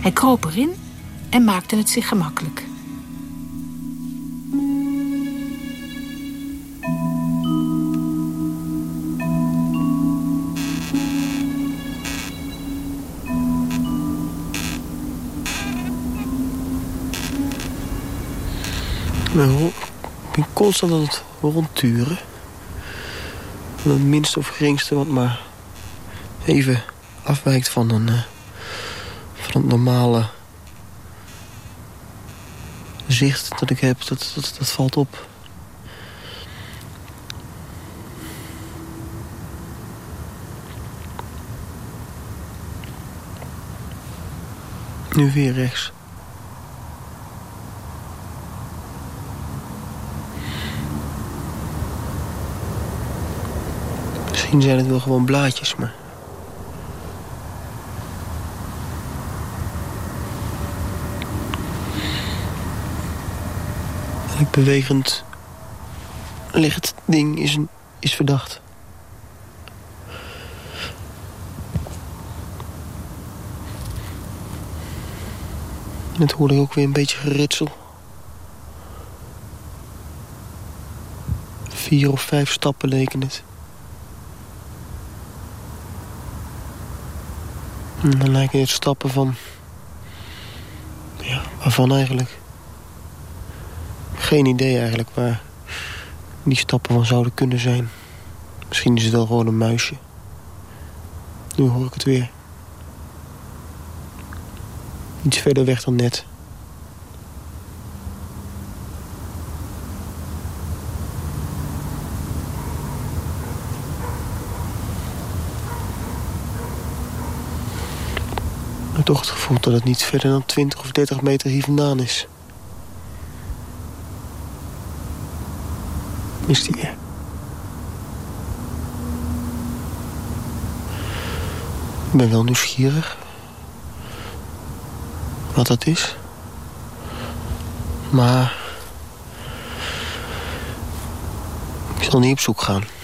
Hij kroop erin en maakte het zich gemakkelijk. Ik ben constant aan het rondturen. En het minste of geringste wat maar even afwijkt van, een, uh, van het normale zicht dat ik heb, dat, dat, dat valt op. Nu weer rechts. Misschien zijn het wel gewoon blaadjes, maar... Elk bewegend licht ding is, een, is verdacht. Net hoorde ik ook weer een beetje geritsel. Vier of vijf stappen leken het. En dan lijken het stappen van... Ja, waarvan eigenlijk? Geen idee eigenlijk waar die stappen van zouden kunnen zijn. Misschien is het wel gewoon een muisje. Nu hoor ik het weer. Iets verder weg dan net. Toch het gevoel dat het niet verder dan 20 of 30 meter hier vandaan is. Is die? Ik ben wel nieuwsgierig. Wat dat is. Maar... Ik zal niet op zoek gaan.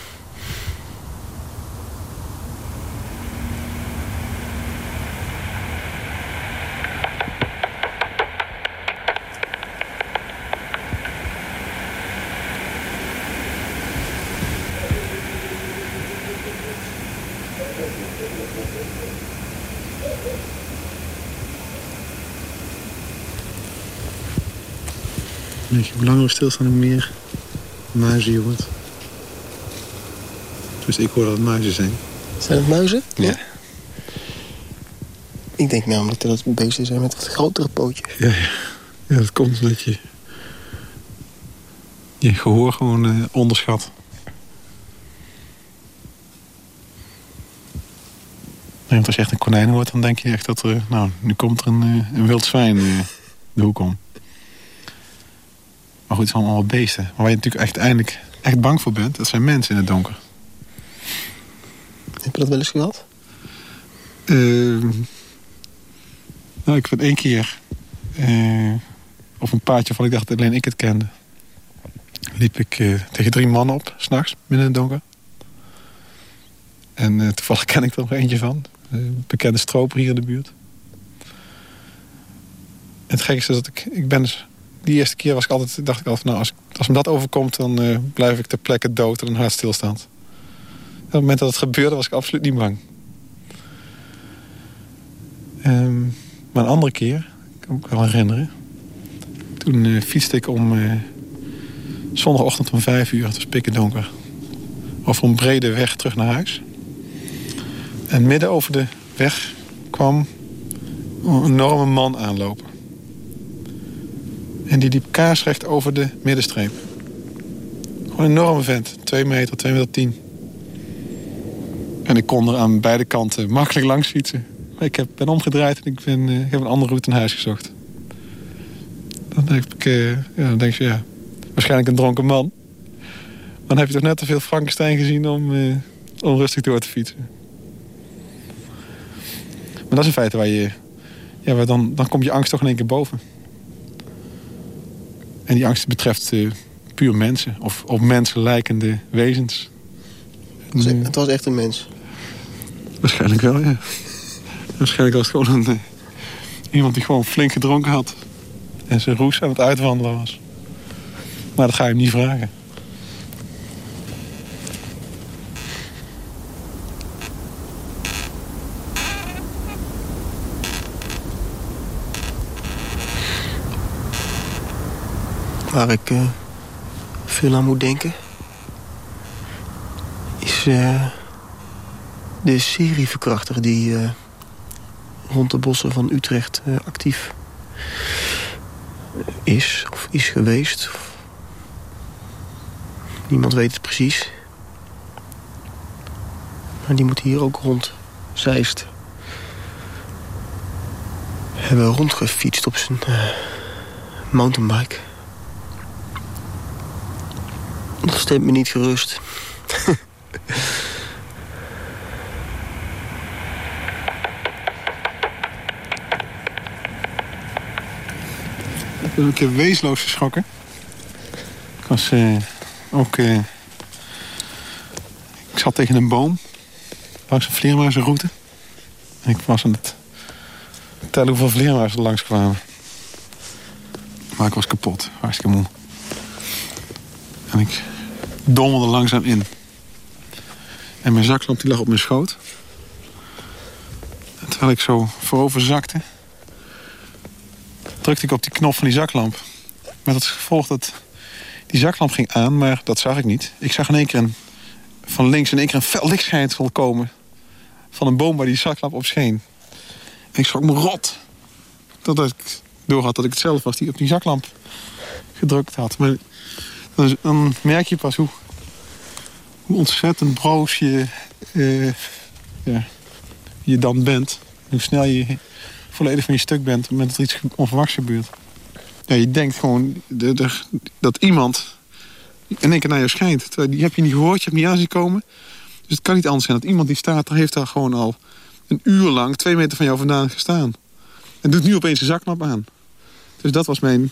Weet je, hoe langer we stilstaan, hoe meer muizen je hoort. Dus ik hoor dat het muizen zijn. Zijn het muizen? Ja. Ik denk namelijk dat het beesten zijn met wat grotere pootjes. Ja, ja. ja dat komt omdat je je gehoor gewoon uh, onderschat. En als je echt een konijn hoort, dan denk je echt dat er... Nou, nu komt er een, uh, een wild zwijn de hoek om. Maar goed, het zijn allemaal beesten. Maar waar je natuurlijk echt eindelijk echt bang voor bent... dat zijn mensen in het donker. Heb je dat wel eens gehad? Uh, nou, ik ben één keer... Uh, op een paadje van ik dacht dat alleen ik het kende... liep ik uh, tegen drie mannen op, s'nachts, binnen het donker. En toevallig ken ik er nog eentje van. Een bekende stroper hier in de buurt. En het gekste is dat ik... Ik ben dus die eerste keer was ik altijd, dacht ik altijd... nou, als, als me dat overkomt, dan uh, blijf ik ter plekke dood en hart stilstaand. Op het moment dat het gebeurde, was ik absoluut niet bang. Um, maar een andere keer, kan ik me wel herinneren... toen uh, fietste ik om uh, zondagochtend om vijf uur, het was pikken donker... over een brede weg terug naar huis. En midden over de weg kwam een enorme man aanlopen. En die liep kaarsrecht over de middenstreep. Gewoon een enorme vent. 2 meter, 2 meter 10. En ik kon er aan beide kanten makkelijk langs fietsen. Maar ik heb, ben omgedraaid en ik, ik heb een andere route naar huis gezocht. Dan denk ik, uh, ja, denk je, ja, waarschijnlijk een dronken man. Maar dan heb je toch net te veel Frankenstein gezien om, uh, rustig door te fietsen. Maar dat is in feite waar je... Ja, waar dan, dan komt je angst toch in één keer boven. En die angst betreft uh, puur mensen. Of op mensen lijkende wezens. Het was, het was, echt een mens? Waarschijnlijk wel, ja. Waarschijnlijk was het gewoon een, uh, iemand die gewoon flink gedronken had. En zijn roes aan het uitwandelen was. Maar dat ga je hem niet vragen. Waar ik uh, veel aan moet denken... is uh, de serieverkrachter die uh, rond de bossen van Utrecht actief is of is geweest. Niemand weet het precies. Maar die moet hier ook rond Zeist. Hebben rondgefietst op zijn mountainbike. Dat stemt me niet gerust. Een keer weesloos geschrokken. Ik was uh, ook... Uh, ik zat tegen een boom. Langs een vleermuizenroute. En ik was aan het tellen hoeveel vleermuizen er langskwamen. Maar ik was kapot. Hartstikke moe. En ik dommelde langzaam in. En mijn zaklamp die lag op mijn schoot. En terwijl ik zo voorover zakte... drukte ik op die knop van die zaklamp. Met het gevolg dat die zaklamp ging aan, maar dat zag ik niet. Ik zag in één keer een, van links in één keer een fel lichtschijnsel komen... van een boom waar die zaklamp op scheen. En ik schrok me rot. Dat ik doorhad dat ik het zelf was die op die zaklamp gedrukt had. Maar dan, dan merk je pas hoe, hoe ontzettend broos je, uh, ja, je dan bent. Hoe snel je volledig van je stuk bent moment dat er iets onverwachts gebeurt. Ja, je denkt gewoon dat iemand in één keer naar je schijnt. Terwijl die heb je niet gehoord, je hebt niet aanzien komen. Dus het kan niet anders zijn dat iemand die staat... heeft daar gewoon al een uur lang twee meter van jou vandaan gestaan. En doet nu opeens een zaknap aan. Dus dat was mijn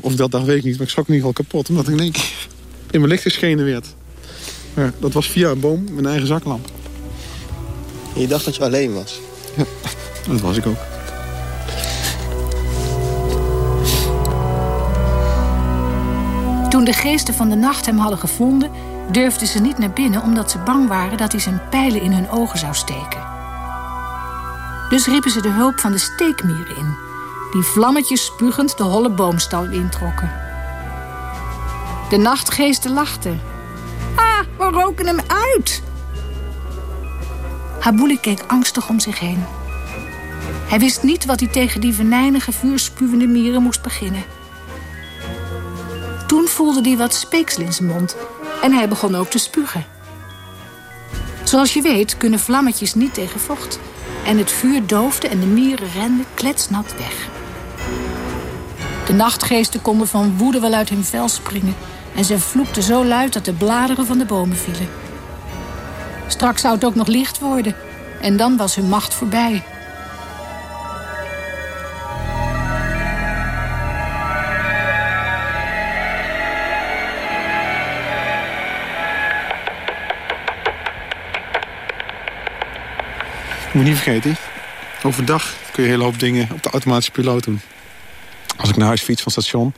of dat dag weet ik niet, maar ik schrok in ieder geval kapot. Omdat ik in één keer in mijn licht geschenen werd. Maar dat was via een boom, mijn eigen zaklamp. En je dacht dat je alleen was? Ja, dat was ik ook. Toen de geesten van de nacht hem hadden gevonden... durfden ze niet naar binnen omdat ze bang waren... dat hij zijn pijlen in hun ogen zou steken. Dus riepen ze de hulp van de steekmieren in die vlammetjes spugend de holle boomstal introkken. De nachtgeesten lachten. Ah, we roken hem uit! Habuli keek angstig om zich heen. Hij wist niet wat hij tegen die venijnige vuurspuwende mieren moest beginnen. Toen voelde hij wat speeksel in zijn mond en hij begon ook te spugen. Zoals je weet kunnen vlammetjes niet tegen vocht. En het vuur doofde en de mieren renden kletsnat weg. De nachtgeesten konden van woede wel uit hun vel springen... en ze vloekten zo luid dat de bladeren van de bomen vielen. Straks zou het ook nog licht worden... en dan was hun macht voorbij. Moet niet vergeten, overdag kun je een hele hoop dingen op de automatische piloot doen. Als ik naar huis fiets van station...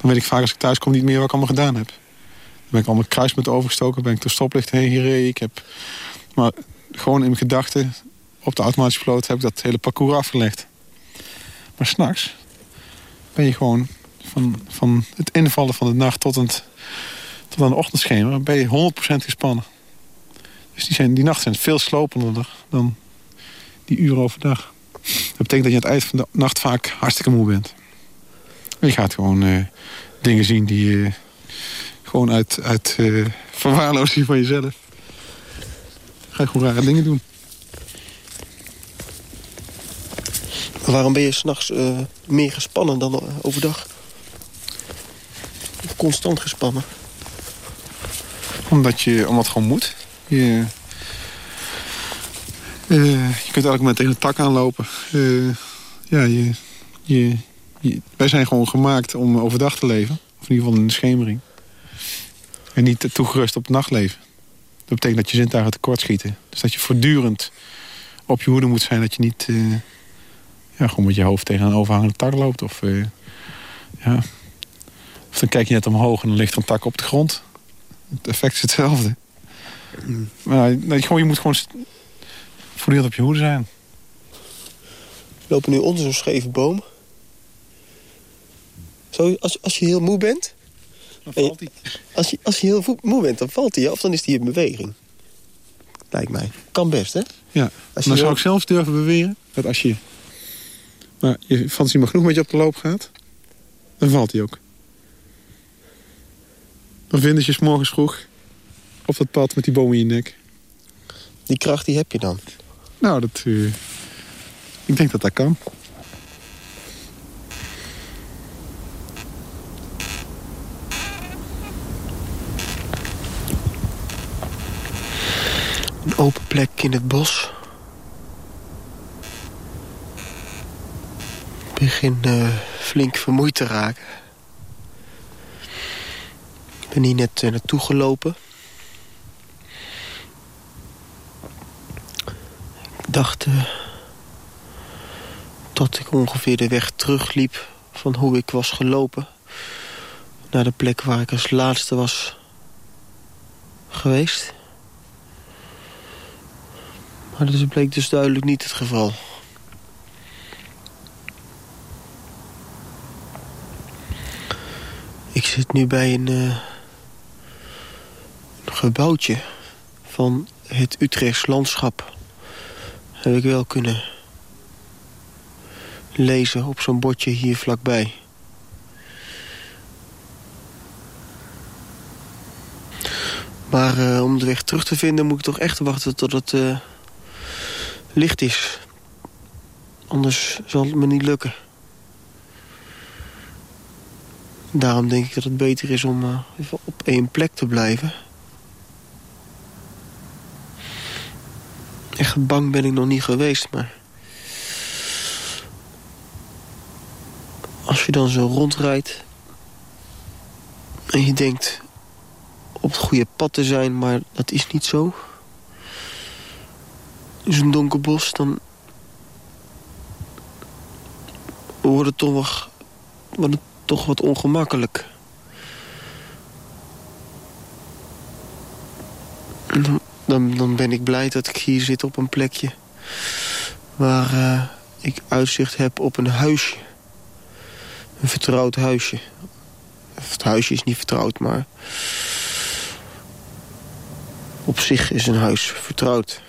dan weet ik vaak als ik thuis kom niet meer wat ik allemaal gedaan heb. Dan ben ik al mijn kruismet overgestoken, ben ik door stoplicht heen gereden. Ik heb, maar gewoon in mijn gedachten op de automatische piloot heb ik dat hele parcours afgelegd. Maar s'nachts ben je gewoon van, van het invallen van de nacht tot, het, tot aan de ochtendschemer... ben je 100% gespannen. Dus die, zijn, die nachten zijn veel slopender dan die uren overdag. Dat betekent dat je aan het eind van de nacht vaak hartstikke moe bent. Je gaat gewoon uh, dingen zien die je gewoon uit, uit uh, verwaarlozing van jezelf... ga je gewoon rare dingen doen. Waarom ben je s'nachts uh, meer gespannen dan overdag? Constant gespannen. Omdat, je, omdat het gewoon moet. Je, je kunt elk moment tegen een tak aanlopen. ja, je, je, wij zijn gewoon gemaakt om overdag te leven. Of in ieder geval in de schemering. En niet toegerust op het nachtleven. Dat betekent dat je zintuigen tekort schieten. Dus dat je voortdurend op je hoede moet zijn dat je niet... Uh, ja, gewoon met je hoofd tegen een overhangende tak loopt. Of, uh, ja. of dan kijk je net omhoog en dan ligt er een tak op de grond. Het effect is hetzelfde. Maar gewoon, je moet gewoon voortdurend op je hoede zijn. We lopen nu onder zo'n scheve boom. Zo, als, als je heel moe bent... Dan valt hij. Als je, als je heel moe bent, dan valt hij. Of dan is hij in beweging. Lijkt mij. Kan best, hè? Ja, dan zou ik zelfs durven beweren... dat als je, maar je fantasie maar genoeg met je op de loop gaat... dan valt hij ook. Dan vinden ze je s morgens vroeg op dat pad met die boom in je nek. Die kracht die heb je dan? Nou, dat, uh, ik denk dat dat kan. Een open plek in het bos. Ik begin uh, flink vermoeid te raken. Ik ben hier net uh, naartoe gelopen. Ik dacht... Uh, tot ik ongeveer de weg terugliep van hoe ik was gelopen. Naar de plek waar ik als laatste was geweest. Maar dat bleek dus duidelijk niet het geval. Ik zit nu bij een, uh, een gebouwtje van het Utrechts landschap. Heb ik wel kunnen lezen op zo'n bordje hier vlakbij. Maar uh, om de weg terug te vinden moet ik toch echt wachten tot het uh, licht is. Anders zal het me niet lukken. Daarom denk ik dat het beter is om uh, even op één plek te blijven. Echt bang ben ik nog niet geweest, maar... Als je dan zo rondrijdt... en je denkt op het goede pad te zijn, maar dat is niet zo... in zo'n donker bos, dan... wordt het toch, wordt het toch wat ongemakkelijk. Dan, dan ben ik blij dat ik hier zit op een plekje... waar uh, ik uitzicht heb op een huisje. Een vertrouwd huisje. Het huisje is niet vertrouwd, maar... Op zich is een huis vertrouwd.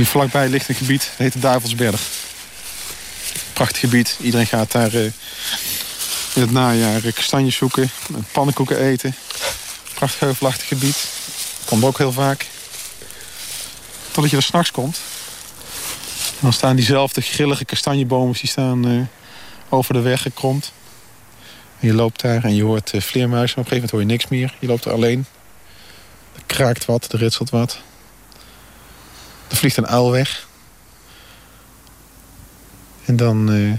Hier vlakbij ligt een gebied, dat heet de Duivelsberg. Prachtig gebied. Iedereen gaat daar uh, in het najaar kastanjes zoeken, pannenkoeken eten. Prachtig heuvelachtig gebied. Komt ook heel vaak. Totdat je er s'nachts komt. Dan staan diezelfde grillige kastanjebomen die staan over de weg gekromd. En je loopt daar en je hoort uh, vleermuizen. Op een gegeven moment hoor je niks meer. Je loopt er alleen. Er kraakt wat, er ritselt wat. Er vliegt een uil weg. En dan uh,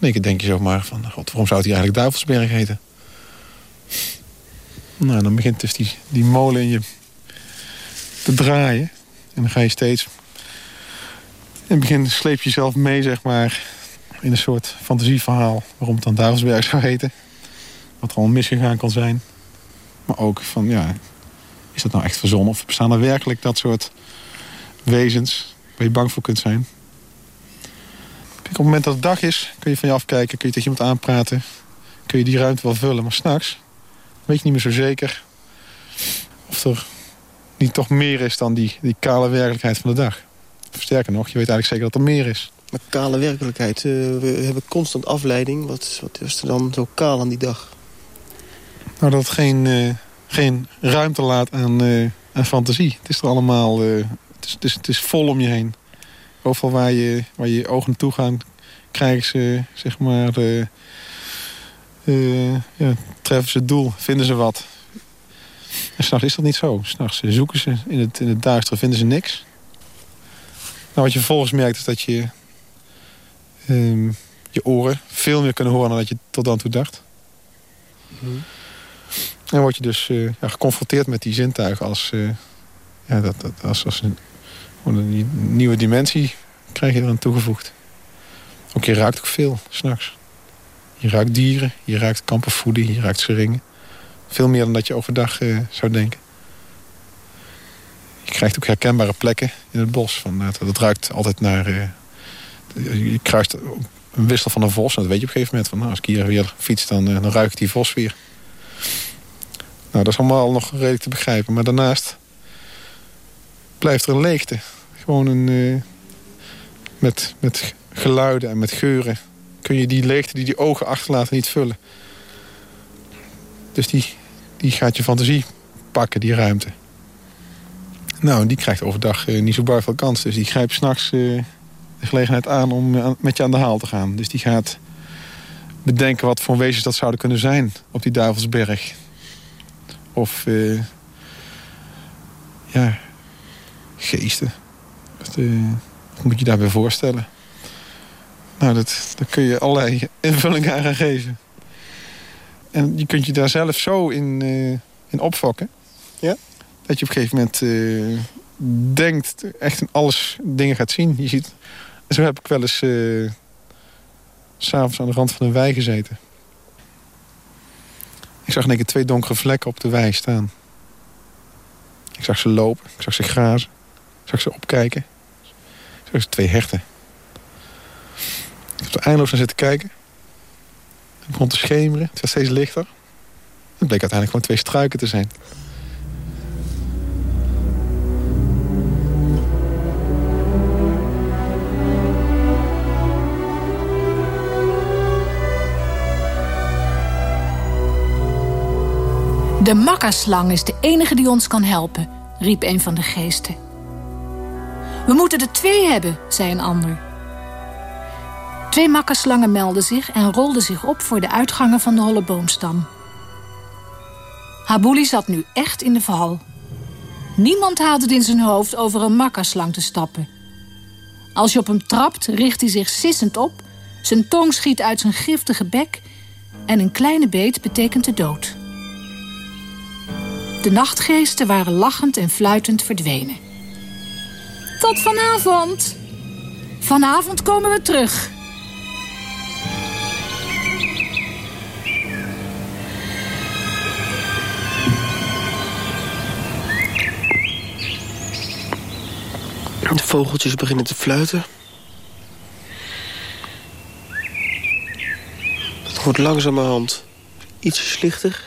in denk je zomaar van... God, waarom zou het hier eigenlijk Duivelsberg heten? Nou, dan begint dus die, die molen in je te draaien. En dan ga je steeds... In het begin sleep je jezelf mee, zeg maar... in een soort fantasieverhaal... waarom het dan Duivelsberg zou heten. Wat er al misgegaan kan zijn. Maar ook van, ja... is dat nou echt verzonnen? Of bestaan er werkelijk dat soort wezens... waar je bang voor kunt zijn? Op het moment dat het dag is, kun je van je afkijken... kun je tegen iemand aanpraten. Kun je die ruimte wel vullen. Maar s'nachts weet je niet meer zo zeker... of er niet toch meer is dan die, die kale werkelijkheid van de dag. Sterker nog, je weet eigenlijk zeker dat er meer is. Maar kale werkelijkheid, uh, we hebben constant afleiding. Wat, wat is er dan zo kaal aan die dag? Nou, dat het geen, uh, geen ruimte laat aan, uh, aan fantasie. Het is er allemaal... het, is, het, is, het is vol om je heen. Overal waar je, waar je ogen naartoe gaan, krijgen ze, zeg maar... ja, treffen ze het doel, vinden ze wat. En s'nachts is dat niet zo. S'nachts zoeken ze, in het, in het duister vinden ze niks. Nou, wat je vervolgens merkt is dat je ehm, je oren veel meer kunnen horen dan dat je tot dan toe dacht. Mm. En word je dus uh, ja, geconfronteerd met die zintuigen als, uh, ja, dat, dat, als, als een, een, nieuwe dimensie krijg je eraan toegevoegd. Ook je ruikt ook veel, s'nachts. Je ruikt dieren, je ruikt kampervoeden, je ruikt seringen. Veel meer dan dat je overdag uh, zou denken. Je krijgt ook herkenbare plekken in het bos. Van, dat, dat ruikt altijd naar... je kruist een wissel van een vos. En dat weet je op een gegeven moment. Van, nou, als ik hier weer fiets, dan, dan ruik ik die vos weer. Nou, dat is allemaal nog redelijk te begrijpen. Maar daarnaast blijft er een leegte. Gewoon een... Uh, met, met geluiden en met geuren kun je die leegte die die ogen achterlaten niet vullen. Dus die, die gaat je fantasie pakken, die ruimte. Nou, die krijgt overdag uh, niet zo bar veel kans. Dus die grijpt s'nachts uh, de gelegenheid aan om met je aan de haal te gaan. Dus die gaat bedenken wat voor wezens dat zouden kunnen zijn op die Duivelsberg. Of ja, geesten. Uh, wat, moet je daarbij voorstellen? Nou, dat, daar kun je allerlei (laughs) invullingen aan gaan geven. En je kunt je daar zelf zo in, uh, in opvakken. Ja? Dat je op een gegeven moment uh, denkt, echt in alles dingen gaat zien. Je ziet, zo heb ik wel eens uh, s'avonds aan de rand van een wei gezeten. Ik zag in één keer twee donkere vlekken op de wei staan. Ik zag ze lopen, ik zag ze grazen. Ik zag ze opkijken. Ze twee herten. Ik heb er eindeloos naar zitten kijken. Het begon te schemeren, het werd steeds lichter. Het bleek uiteindelijk gewoon twee struiken te zijn. De makkaslang is de enige die ons kan helpen, riep een van de geesten. We moeten er twee hebben, zei een ander. Twee makkaslangen meldden zich en rolden zich op voor de uitgangen van de holle boomstam. Habuli zat nu echt in de val. Niemand haalde het in zijn hoofd over een makkaslang te stappen. Als je op hem trapt, richt hij zich sissend op... zijn tong schiet uit zijn giftige bek... en een kleine beet betekent de dood. De nachtgeesten waren lachend en fluitend verdwenen. Tot vanavond. Vanavond komen we terug. De vogeltjes beginnen te fluiten. Het wordt langzamerhand iets lichter.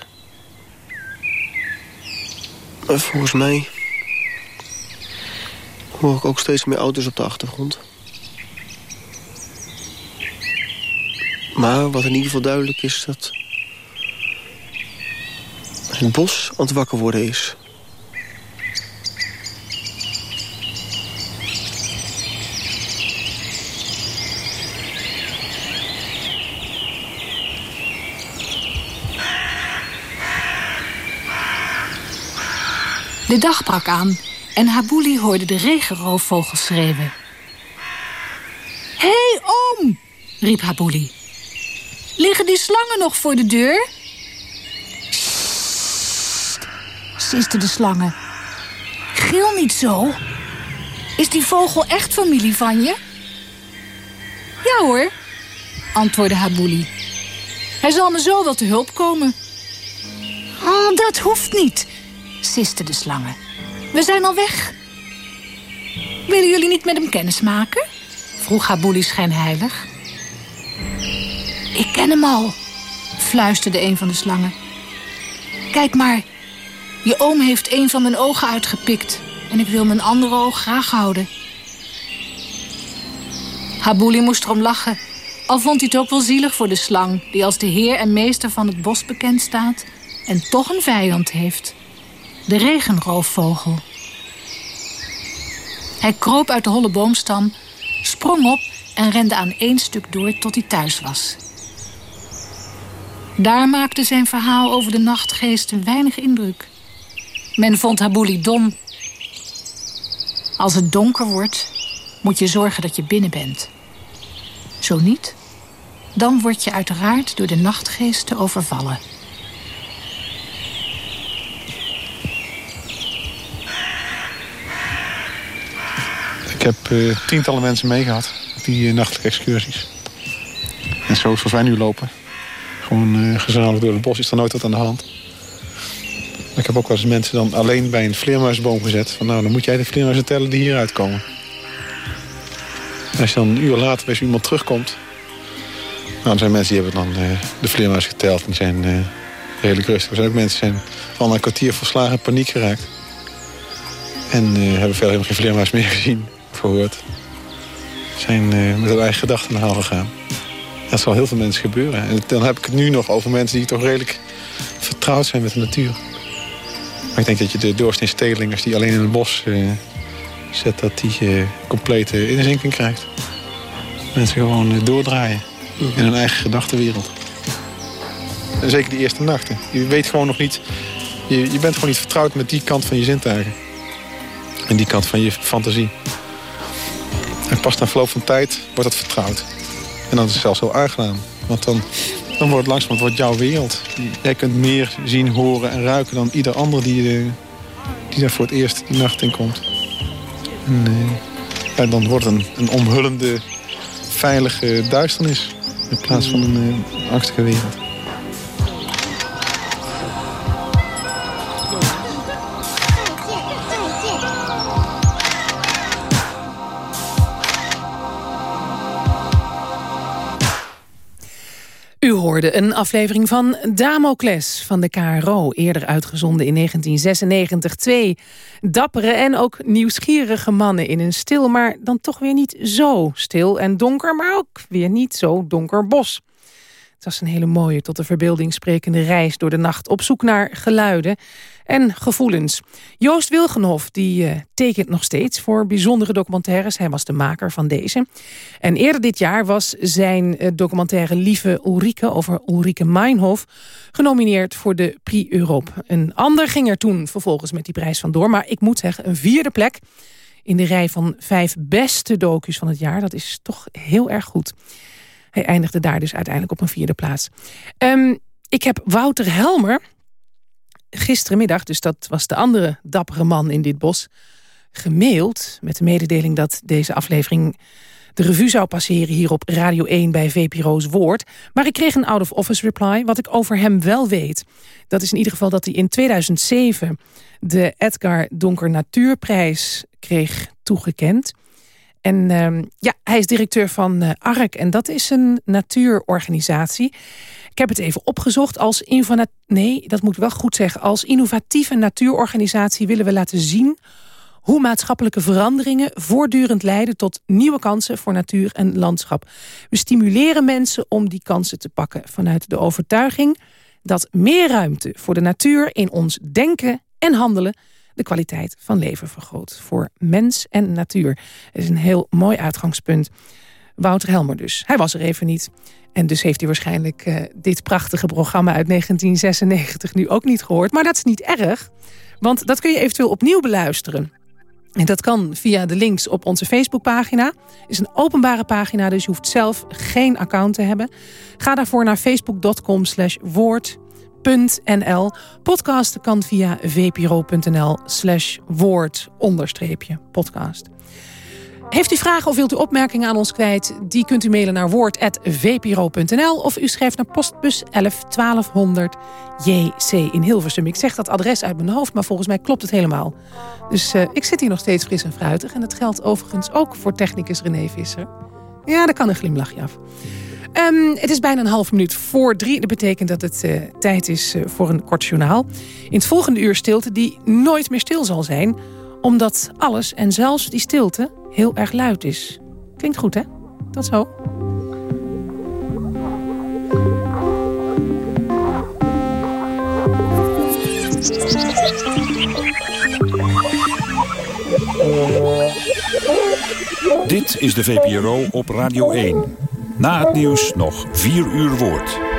Maar volgens mij hoor ik ook steeds meer auto's op de achtergrond. Maar wat in ieder geval duidelijk is... dat het bos aan het wakker worden is. De dag brak aan en Habuli hoorde de regenroofvogel schreeuwen. Hé, hey, oom, riep Habuli. Liggen die slangen nog voor de deur? Sisten de slangen. Gil niet zo. Is die vogel echt familie van je? Ja hoor, antwoordde Habuli. Hij zal me zo wel te hulp komen. Oh, dat hoeft niet, sisten de slangen. We zijn al weg. Willen jullie niet met hem kennis maken? vroeg Habuli schijnheilig. Ik ken hem al, fluisterde een van de slangen. Kijk maar, je oom heeft een van mijn ogen uitgepikt... en ik wil mijn andere oog graag houden. Habuli moest erom lachen, al vond hij het ook wel zielig voor de slang... die als de heer en meester van het bos bekend staat... en toch een vijand heeft de regenroofvogel. Hij kroop uit de holle boomstam, sprong op en rende aan één stuk door tot hij thuis was. Daar maakte zijn verhaal over de nachtgeest een weinig indruk. Men vond Habuli dom. Als het donker wordt, moet je zorgen dat je binnen bent. Zo niet, dan word je uiteraard door de nachtgeesten overvallen. Ik heb uh, tientallen mensen meegehad op die uh, nachtelijke excursies. En zoals wij nu lopen, gewoon uh, gezamenlijk door het bos, is er nooit wat aan de hand. Ik heb ook wel eens mensen dan alleen bij een vleermuisboom gezet. Van nou, dan moet jij de vleermuizen tellen die hieruit komen. En als je dan een uur later bij iemand terugkomt... Nou, zijn mensen die hebben dan de vleermuis geteld en zijn redelijk rustig. Er zijn ook mensen die zijn al een kwartier verslagen paniek geraakt. En hebben verder helemaal geen vleermuis meer gezien gehoord. Zijn uh, met hun eigen gedachten naar gegaan. Dat zal heel veel mensen gebeuren. En dan heb ik het nu nog over mensen die toch redelijk vertrouwd zijn met de natuur. Maar ik denk dat je de doorsnee die alleen in het bos uh, zet... dat die uh, complete inzinking krijgt. Mensen gewoon doordraaien in hun eigen gedachtenwereld. En zeker die eerste nachten. Je weet gewoon nog niet... Je, je bent gewoon niet vertrouwd met die kant van je zintuigen. En die kant van je fantasie. En pas na verloop van tijd wordt dat vertrouwd. En dan is het zelfs heel aangenaam. Want dan, dan wordt het langzamerhand wordt jouw wereld. Jij kunt meer zien, horen en ruiken dan ieder ander die, uh, die daar voor het eerst de nacht in komt. En, ja, dan wordt het een, een omhullende, veilige duisternis. In plaats van een uh, angstige wereld. Een aflevering van Damocles van de KRO, eerder uitgezonden in 1996. Twee dappere en ook nieuwsgierige mannen in een stil, maar dan toch weer niet zo stil en donker, maar ook weer niet zo donker bos. Het was een hele mooie, tot de verbeelding sprekende reis door de nacht... op zoek naar geluiden en gevoelens. Joost Wilgenhof die, uh, tekent nog steeds voor bijzondere documentaires. Hij was de maker van deze. En eerder dit jaar was zijn uh, documentaire Lieve Ulrike... over Ulrike Meinhof genomineerd voor de Prix Europe. Een ander ging er toen vervolgens met die prijs vandoor. Maar ik moet zeggen, een vierde plek in de rij van vijf beste docus van het jaar. Dat is toch heel erg goed. Hij eindigde daar dus uiteindelijk op een vierde plaats. Um, ik heb Wouter Helmer gisterenmiddag, dus dat was de andere dappere man in dit bos... gemaild met de mededeling dat deze aflevering de revue zou passeren hier op Radio 1 bij VPRO's Woord. Maar ik kreeg een out-of-office reply. Wat ik over hem wel weet, dat is in ieder geval dat hij in 2007... de Edgar Donker Natuurprijs kreeg toegekend. En uh, ja, hij is directeur van uh, ARK en dat is een natuurorganisatie. Ik heb het even opgezocht. Als nee, dat moet wel goed zeggen. Als innovatieve natuurorganisatie willen we laten zien hoe maatschappelijke veranderingen voortdurend leiden tot nieuwe kansen voor natuur en landschap. We stimuleren mensen om die kansen te pakken vanuit de overtuiging dat meer ruimte voor de natuur in ons denken en handelen de kwaliteit van leven vergroot. Voor mens en natuur. Dat is een heel mooi uitgangspunt. Wouter Helmer dus. Hij was er even niet. En dus heeft hij waarschijnlijk uh, dit prachtige programma uit 1996 nu ook niet gehoord. Maar dat is niet erg, want dat kun je eventueel opnieuw beluisteren. En dat kan via de links op onze Facebookpagina. Is een openbare pagina, dus je hoeft zelf geen account te hebben. Ga daarvoor naar facebook.com slash woord .nl. Podcasten kan via vpro.nl slash woord onderstreepje podcast. Heeft u vragen of wilt u opmerkingen aan ons kwijt? Die kunt u mailen naar woord.vpro.nl of u schrijft naar postbus 11 1200 JC in Hilversum. Ik zeg dat adres uit mijn hoofd, maar volgens mij klopt het helemaal. Dus uh, ik zit hier nog steeds fris en fruitig. En dat geldt overigens ook voor technicus René Visser. Ja, daar kan een glimlachje af. Um, het is bijna een half minuut voor drie. Dat betekent dat het uh, tijd is uh, voor een kort journaal. In het volgende uur stilte die nooit meer stil zal zijn. Omdat alles en zelfs die stilte heel erg luid is. Klinkt goed, hè? Tot zo. Dit is de VPRO op Radio 1. Na het nieuws nog 4 uur woord.